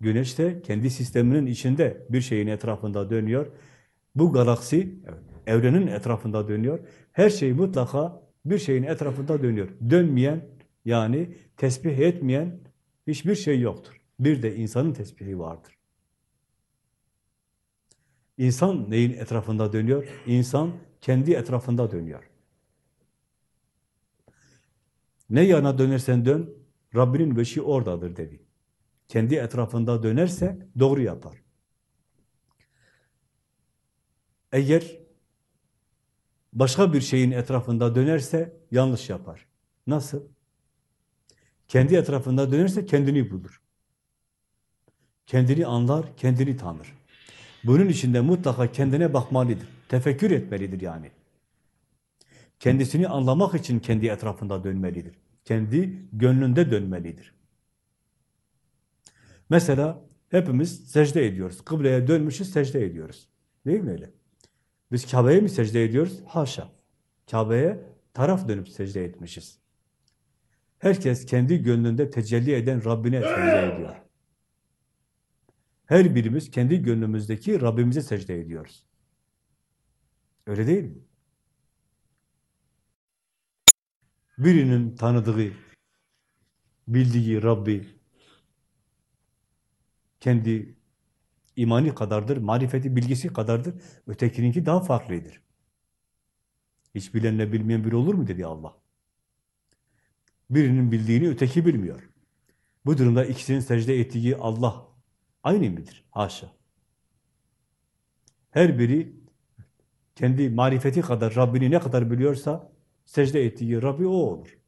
Güneş de kendi sisteminin içinde bir şeyin etrafında dönüyor. Bu galaksi evrenin etrafında dönüyor. Her şey mutlaka bir şeyin etrafında dönüyor. Dönmeyen yani tesbih etmeyen hiçbir şey yoktur. Bir de insanın tesbihi vardır. İnsan neyin etrafında dönüyor? İnsan kendi etrafında dönüyor. Ne yana dönersen dön, Rabbinin beşi oradadır dedi. Kendi etrafında dönerse doğru yapar. Eğer başka bir şeyin etrafında dönerse yanlış yapar. Nasıl? Kendi etrafında dönerse kendini bulur. Kendini anlar, kendini tanır. Bunun için de mutlaka kendine bakmalıdır. Tefekkür etmelidir yani. Kendisini anlamak için kendi etrafında dönmelidir. Kendi gönlünde dönmelidir. Mesela hepimiz secde ediyoruz. Kıbleye dönmüşüz, secde ediyoruz. Değil mi öyle? Biz Kabe'ye mi secde ediyoruz? Haşa. Kabe'ye taraf dönüp secde etmişiz. Herkes kendi gönlünde tecelli eden Rabbine secde ediyor. Her birimiz kendi gönlümüzdeki Rabbimize secde ediyoruz. Öyle değil mi? Birinin tanıdığı, bildiği Rabbi kendi imani kadardır, marifeti, bilgisi kadardır. Ötekininki daha farklıdır. Hiç bilenle bilmeyen biri olur mu dedi Allah. Birinin bildiğini öteki bilmiyor. Bu durumda ikisinin secde ettiği Allah Aynı midir? Haşa. Her biri kendi marifeti kadar Rabbini ne kadar biliyorsa secde ettiği Rabbi o olur.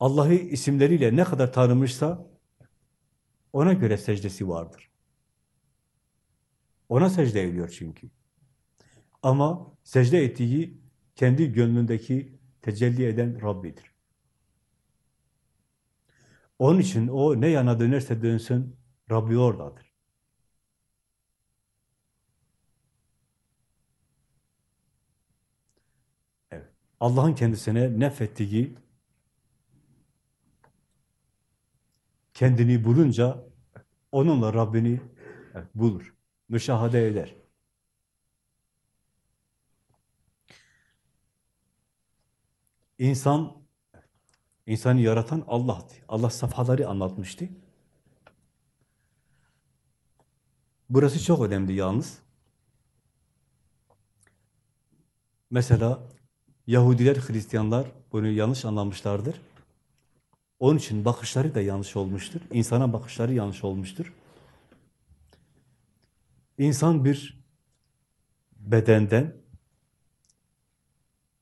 Allah'ı isimleriyle ne kadar tanımışsa ona göre secdesi vardır. Ona secde ediyor çünkü. Ama secde ettiği kendi gönlündeki tecelli eden Rabbidir. Onun için o ne yana dönerse dönsün, Rabbi oradadır. Evet. Allah'ın kendisine nefettiği kendini bulunca onunla Rabbini bulur, müşahede eder. İnsan, insanı yaratan Allah'tı. Allah safhaları anlatmıştı. Burası çok önemli yalnız. Mesela Yahudiler, Hristiyanlar bunu yanlış anlamışlardır. Onun için bakışları da yanlış olmuştur. İnsana bakışları yanlış olmuştur. İnsan bir bedenden,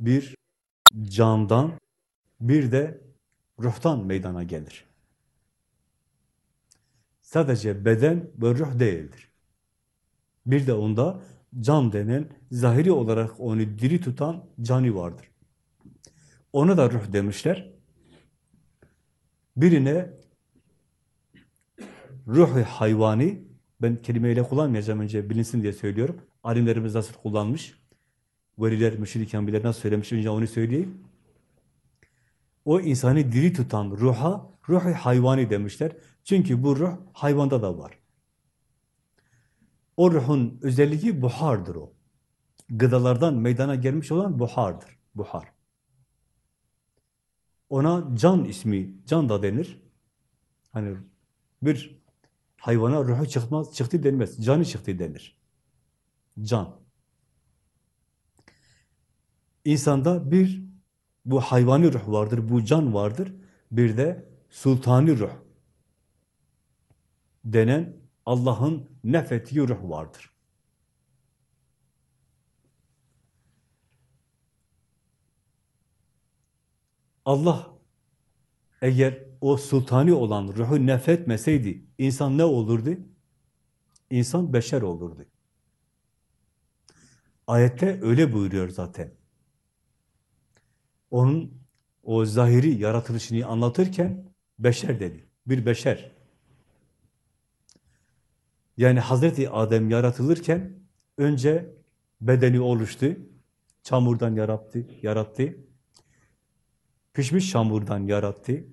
bir candan, bir de ruhtan meydana gelir. Sadece beden ve ruh değildir. Bir de onda can denen, zahiri olarak onu diri tutan cani vardır. Ona da ruh demişler. Birine ruh hayvani, ben kelimeyle kullanmayacağım önce bilinsin diye söylüyorum. Alimlerimiz nasıl kullanmış? Veliler, müşrik bilir nasıl söylemiş önce onu söyleyeyim. O insanı diri tutan ruha, ruh hayvani demişler. Çünkü bu ruh hayvanda da var. O ruhun özelliği buhardır o. Gıdalardan meydana gelmiş olan buhardır. Buhar. Ona can ismi, can da denir. Hani bir hayvana ruhu çıkmaz, çıktı denmez. Canı çıktı denir. Can. İnsanda bir bu hayvani ruh vardır, bu can vardır. Bir de sultani ruh denen Allah'ın nefettiği ruh vardır. Allah eğer o sultani olan ruhu nefretmeseydi insan ne olurdu? İnsan beşer olurdu. Ayette öyle buyuruyor zaten. Onun o zahiri yaratılışını anlatırken beşer dedi. Bir beşer. Yani Hazreti Adem yaratılırken önce bedeni oluştu. Çamurdan yarattı, yarattı. Pişmiş çamurdan yarattı.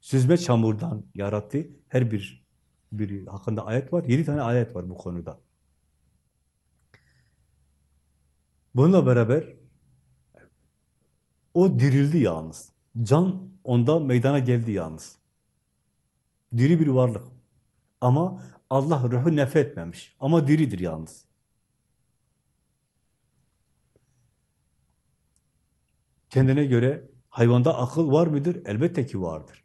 Süzme çamurdan yarattı. Her bir bir hakkında ayet var. Yedi tane ayet var bu konuda. Bununla beraber o dirildi yalnız. Can onda meydana geldi yalnız. Diri bir varlık. Ama Allah ruhu nefretmemiş. Ama diridir yalnız. Kendine göre hayvanda akıl var mıdır? Elbette ki vardır.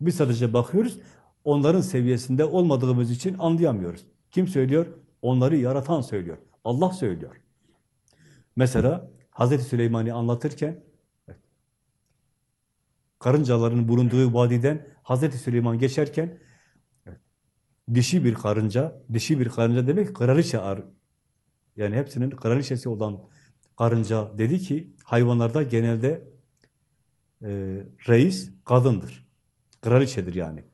Biz sadece bakıyoruz, onların seviyesinde olmadığımız için anlayamıyoruz. Kim söylüyor? Onları yaratan söylüyor. Allah söylüyor. Mesela Hazreti Süleyman'ı anlatırken karıncaların bulunduğu vadiden Hazreti Süleyman geçerken dişi bir karınca, dişi bir karınca demek kraliçe ar. Yani hepsinin kraliçesi olan karınca dedi ki hayvanlarda genelde e, reis kadındır. Kraliçedir yani.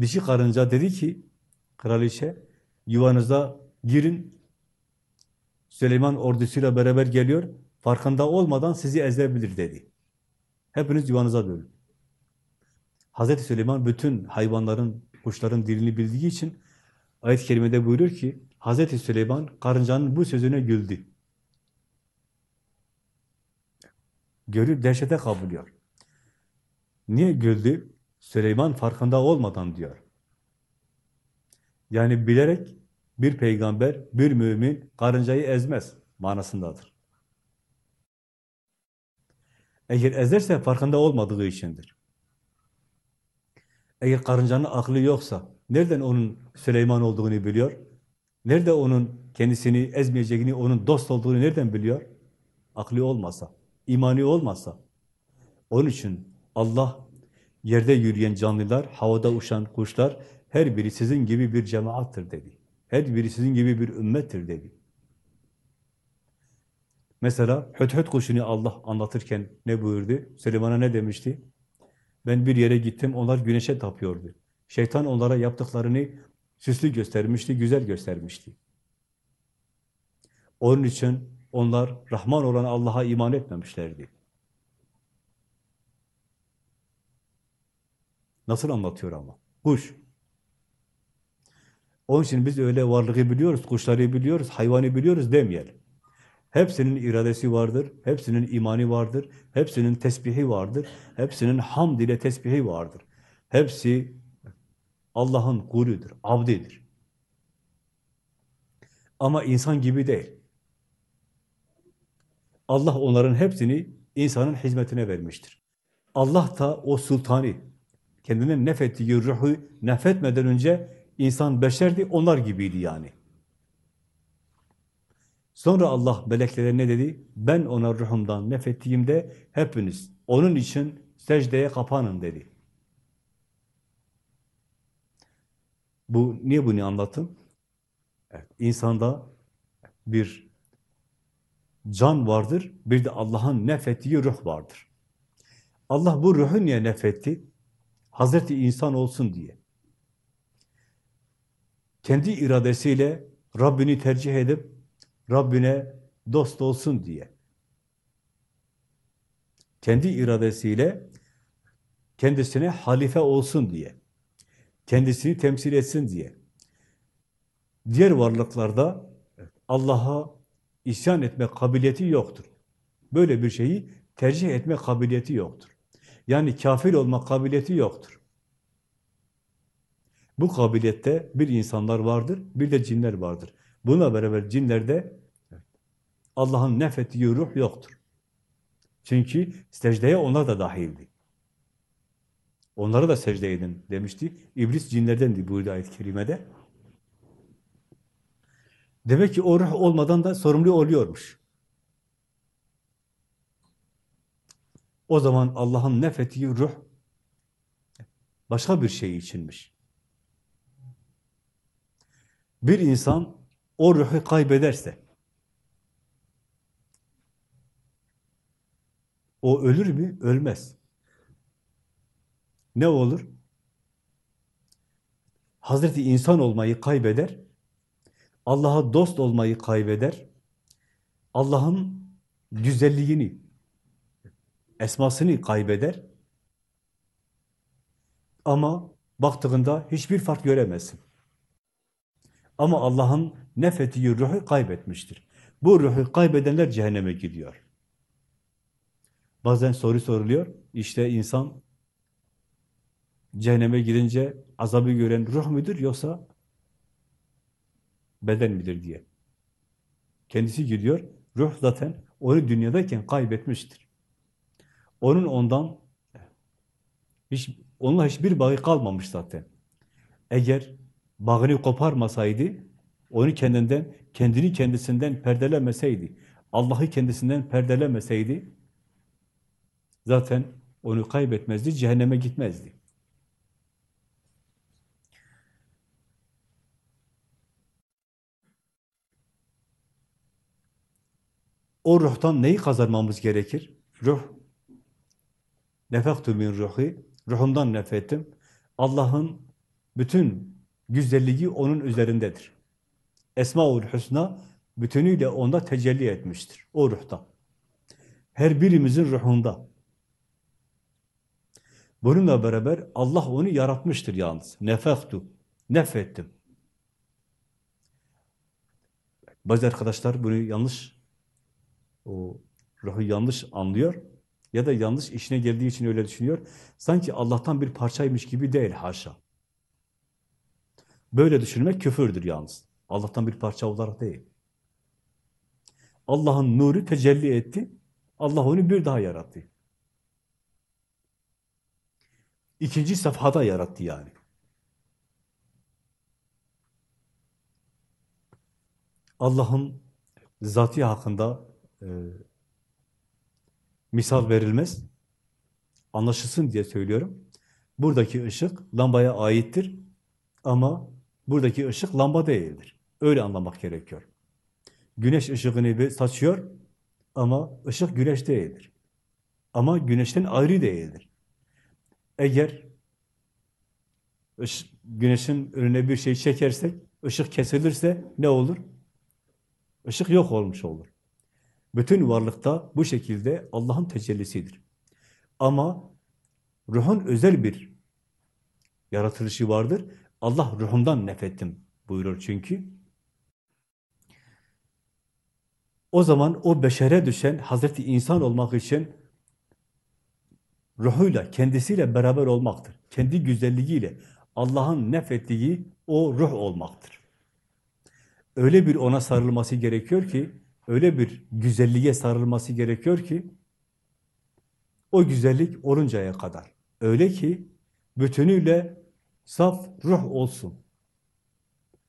Dişi karınca dedi ki kraliçe yuvanıza girin Süleyman ordusuyla beraber geliyor farkında olmadan sizi ezebilir dedi. Hepiniz yuvanıza dönün. Hazreti Süleyman bütün hayvanların, kuşların dilini bildiği için ayet-i kerimede buyuruyor ki Hazreti Süleyman karıncanın bu sözüne güldü. Görüp dehşete kapılıyor. Niye güldü? Süleyman farkında olmadan diyor. Yani bilerek bir peygamber, bir mümin karıncayı ezmez manasındadır. Eğer ezerse farkında olmadığı içindir. Eğer karıncanın aklı yoksa, nereden onun Süleyman olduğunu biliyor? Nerede onun kendisini ezmeyeceğini, onun dost olduğunu nereden biliyor? Aklı olmasa, imani olmasa. Onun için Allah, yerde yürüyen canlılar, havada uçan kuşlar, Her biri sizin gibi bir cemaattır dedi. Her biri sizin gibi bir ümmettir dedi. Mesela höt kuşunu Allah anlatırken ne buyurdu? Süleyman'a ne demişti? Ben bir yere gittim, onlar güneşe tapıyordu. Şeytan onlara yaptıklarını süslü göstermişti, güzel göstermişti. Onun için onlar Rahman olan Allah'a iman etmemişlerdi. Nasıl anlatıyor ama? Kuş. Onun için biz öyle varlığı biliyoruz, kuşları biliyoruz, hayvanı biliyoruz demeyelim. Hepsinin iradesi vardır, hepsinin imani vardır, hepsinin tesbihi vardır, hepsinin hamd ile tesbihi vardır. Hepsi Allah'ın kuludur, abdidir. Ama insan gibi değil. Allah onların hepsini insanın hizmetine vermiştir. Allah da o sultanı, kendinin nefettiği ruhu nefetmeden önce insan beşerdi, onlar gibiydi yani. Sonra Allah meleklere ne dedi? Ben ona ruhumdan nefettiğimde hepiniz onun için secdeye kapanın dedi. Bu niye bunu anlattım? Evet, insanda bir can vardır, bir de Allah'ın nefettiği ruh vardır. Allah bu ruhu niye nefetti? Hazreti insan olsun diye. Kendi iradesiyle Rabbini tercih edip Rabbine dost olsun diye. Kendi iradesiyle kendisine halife olsun diye. Kendisini temsil etsin diye. Diğer varlıklarda Allah'a isyan etme kabiliyeti yoktur. Böyle bir şeyi tercih etme kabiliyeti yoktur. Yani kafir olma kabiliyeti yoktur. Bu kabiliyette bir insanlar vardır, bir de cinler vardır. Buna beraber cinlerde Allah'ın nefettiği ruh yoktur. Çünkü secdeye onlar da dahildi. Onlara da secde edin demişti. İblis cinlerdendi bu ayet-i kerimede. Demek ki o ruh olmadan da sorumlu oluyormuş. O zaman Allah'ın nefettiği ruh başka bir şey içinmiş. Bir insan o ruhu kaybederse, o ölür mü? Ölmez. Ne olur? Hazreti insan olmayı kaybeder, Allah'a dost olmayı kaybeder, Allah'ın güzelliğini, esmasını kaybeder ama baktığında hiçbir fark göremezsin. Ama Allah'ın nefettiği ruhu kaybetmiştir. Bu ruhu kaybedenler cehenneme gidiyor. Bazen soru soruluyor, işte insan cehenneme gidince azabı gören ruh müdür yoksa beden midir diye. Kendisi gidiyor, ruh zaten onu dünyadayken kaybetmiştir. Onun ondan hiç, onunla hiçbir bağı kalmamış zaten. Eğer bağını koparmasaydı, onu kendinden, kendini kendisinden perdelemeseydi, Allah'ı kendisinden perdelemeseydi, zaten onu kaybetmezdi, cehenneme gitmezdi. O ruhtan neyi kazanmamız gerekir? Ruh. Nefektu min ruhi. Ruhumdan nefettim. Allah'ın bütün güzelliği onun üzerindedir. Esmaül Hüsna bütünüyle onda tecelli etmiştir. O ruhta. Her birimizin ruhunda. Bununla beraber Allah onu yaratmıştır yalnız. Nefektu. Nefettim. Bazı arkadaşlar bunu yanlış o ruhu yanlış anlıyor ya da yanlış işine geldiği için öyle düşünüyor. Sanki Allah'tan bir parçaymış gibi değil haşa. Böyle düşünmek küfürdür yalnız. Allah'tan bir parça olarak değil. Allah'ın nuru tecelli etti. Allah onu bir daha yarattı. İkinci safhada yarattı yani. Allah'ın zatı hakkında e, misal verilmez. Anlaşılsın diye söylüyorum. Buradaki ışık lambaya aittir. Ama buradaki ışık lamba değildir. Öyle anlamak gerekiyor. Güneş ışığını bir saçıyor ama ışık güneş değildir. Ama güneşten ayrı değildir. Eğer ışık, güneşin önüne bir şey çekersek, ışık kesilirse ne olur? Işık yok olmuş olur. Bütün varlıkta bu şekilde Allah'ın tecellisidir. Ama ruhun özel bir yaratılışı vardır. Allah ruhumdan nefettim buyurur çünkü. O zaman o beşere düşen Hazreti insan olmak için ruhuyla, kendisiyle beraber olmaktır. Kendi güzelliğiyle Allah'ın nefettiği o ruh olmaktır. Öyle bir ona sarılması gerekiyor ki, öyle bir güzelliğe sarılması gerekiyor ki, o güzellik oluncaya kadar. Öyle ki, bütünüyle saf ruh olsun.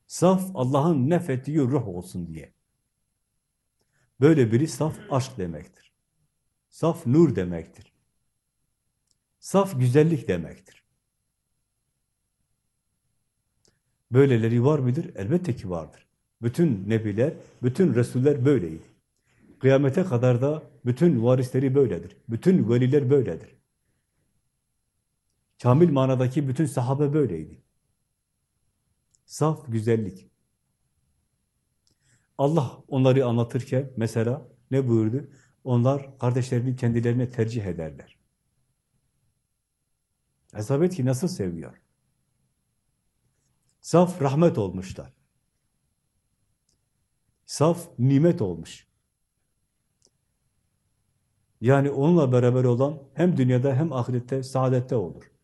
Saf Allah'ın nefettiği ruh olsun diye. Böyle biri saf aşk demektir. Saf nur demektir. Saf güzellik demektir. Böyleleri var mıdır? Elbette ki vardır. Bütün nebiler, bütün resuller böyleydi. Kıyamete kadar da bütün varisleri böyledir. Bütün veliler böyledir. Kamil manadaki bütün sahabe böyleydi. Saf güzellik. Allah onları anlatırken mesela ne buyurdu? Onlar kardeşlerini kendilerine tercih ederler. Hesap ki nasıl seviyor? Saf rahmet olmuşlar. Saf nimet olmuş. Yani onunla beraber olan hem dünyada hem ahirette saadette olur.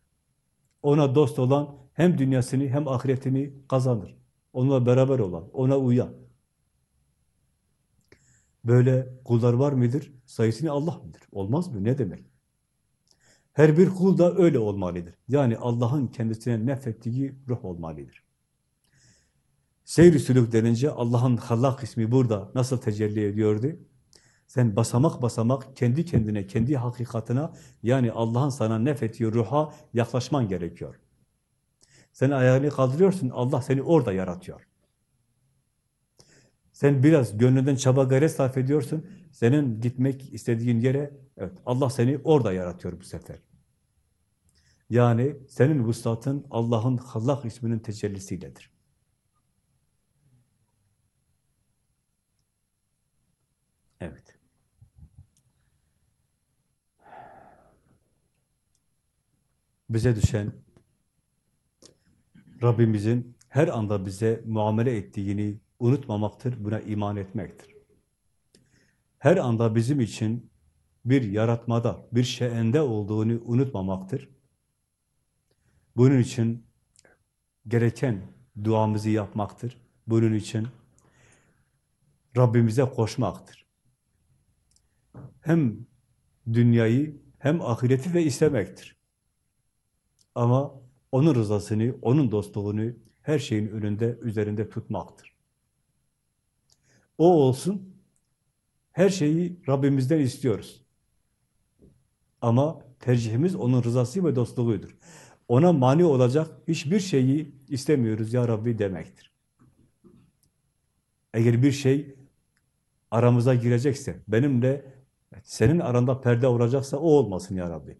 Ona dost olan hem dünyasını hem ahiretini kazanır. Onunla beraber olan, ona uyan. Böyle kullar var mıdır? Sayısını Allah bilir. Olmaz mı? Ne demek? Her bir kul da öyle olmalıdır. Yani Allah'ın kendisine nefettiği ruh olmalıdır. Seyr-i sülük denince Allah'ın Hallak ismi burada nasıl tecelli ediyordu? Sen basamak basamak kendi kendine, kendi hakikatına yani Allah'ın sana nefettiği ruha yaklaşman gerekiyor. Sen ayağını kaldırıyorsun, Allah seni orada yaratıyor. Sen biraz gönlünden çaba gayret sarf ediyorsun, senin gitmek istediğin yere, evet Allah seni orada yaratıyor bu sefer. Yani senin vuslatın Allah'ın Hallak isminin tecellisiyledir. Evet. Bize düşen Rabbimizin her anda bize muamele ettiğini unutmamaktır, buna iman etmektir. Her anda bizim için bir yaratmada, bir şeyende olduğunu unutmamaktır. Bunun için gereken duamızı yapmaktır. Bunun için Rabbimize koşmaktır. Hem dünyayı hem ahireti de istemektir. Ama onun rızasını, onun dostluğunu her şeyin önünde, üzerinde tutmaktır. O olsun, her şeyi Rabbimizden istiyoruz. Ama tercihimiz onun rızası ve dostluğudur. Ona mani olacak hiçbir şeyi istemiyoruz ya Rabbi demektir. Eğer bir şey aramıza girecekse, benimle senin aranda perde olacaksa o olmasın ya Rabbi.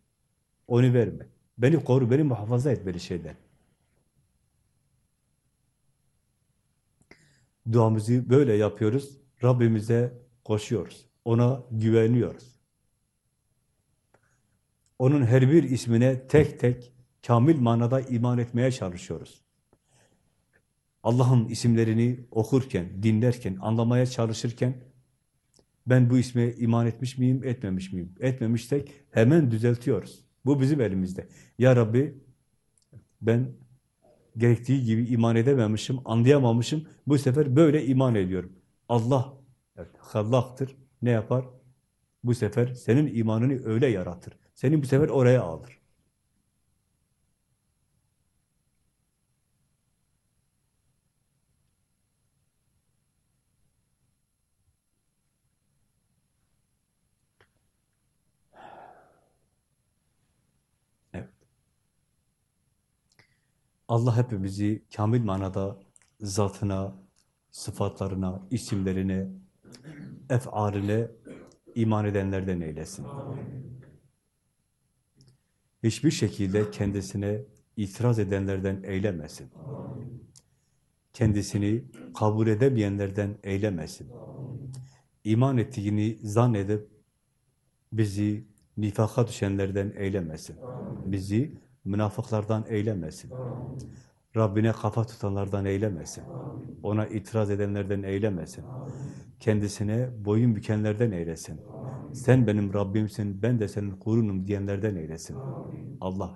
Onu verme. Beni koru, beni muhafaza et böyle şeyden. Duamızı böyle yapıyoruz. Rabbimize koşuyoruz. Ona güveniyoruz. Onun her bir ismine tek tek kamil manada iman etmeye çalışıyoruz. Allah'ın isimlerini okurken, dinlerken, anlamaya çalışırken ben bu isme iman etmiş miyim, etmemiş miyim? Etmemişsek hemen düzeltiyoruz. Bu bizim elimizde. Ya Rabbi ben gerektiği gibi iman edememişim, anlayamamışım. Bu sefer böyle iman ediyorum. Allah evet, hallaktır. Ne yapar? Bu sefer senin imanını öyle yaratır. Seni bu sefer oraya alır. Evet. Allah hepimizi kamil manada zatına, sıfatlarına, isimlerine, ef'aline iman edenlerden eylesin. Hiçbir şekilde kendisine itiraz edenlerden eylemesin. Kendisini kabul edemeyenlerden eylemesin. İman ettiğini zannedip bizi nifaka düşenlerden eylemesin. Bizi münafıklardan eylemesin. Rabbine kafa tutanlardan eylemesin. Ona itiraz edenlerden eylemesin. Kendisine boyun bükenlerden eylesin. Sen benim Rabbimsin, ben de senin kulunum diyenlerden eylesin. Allah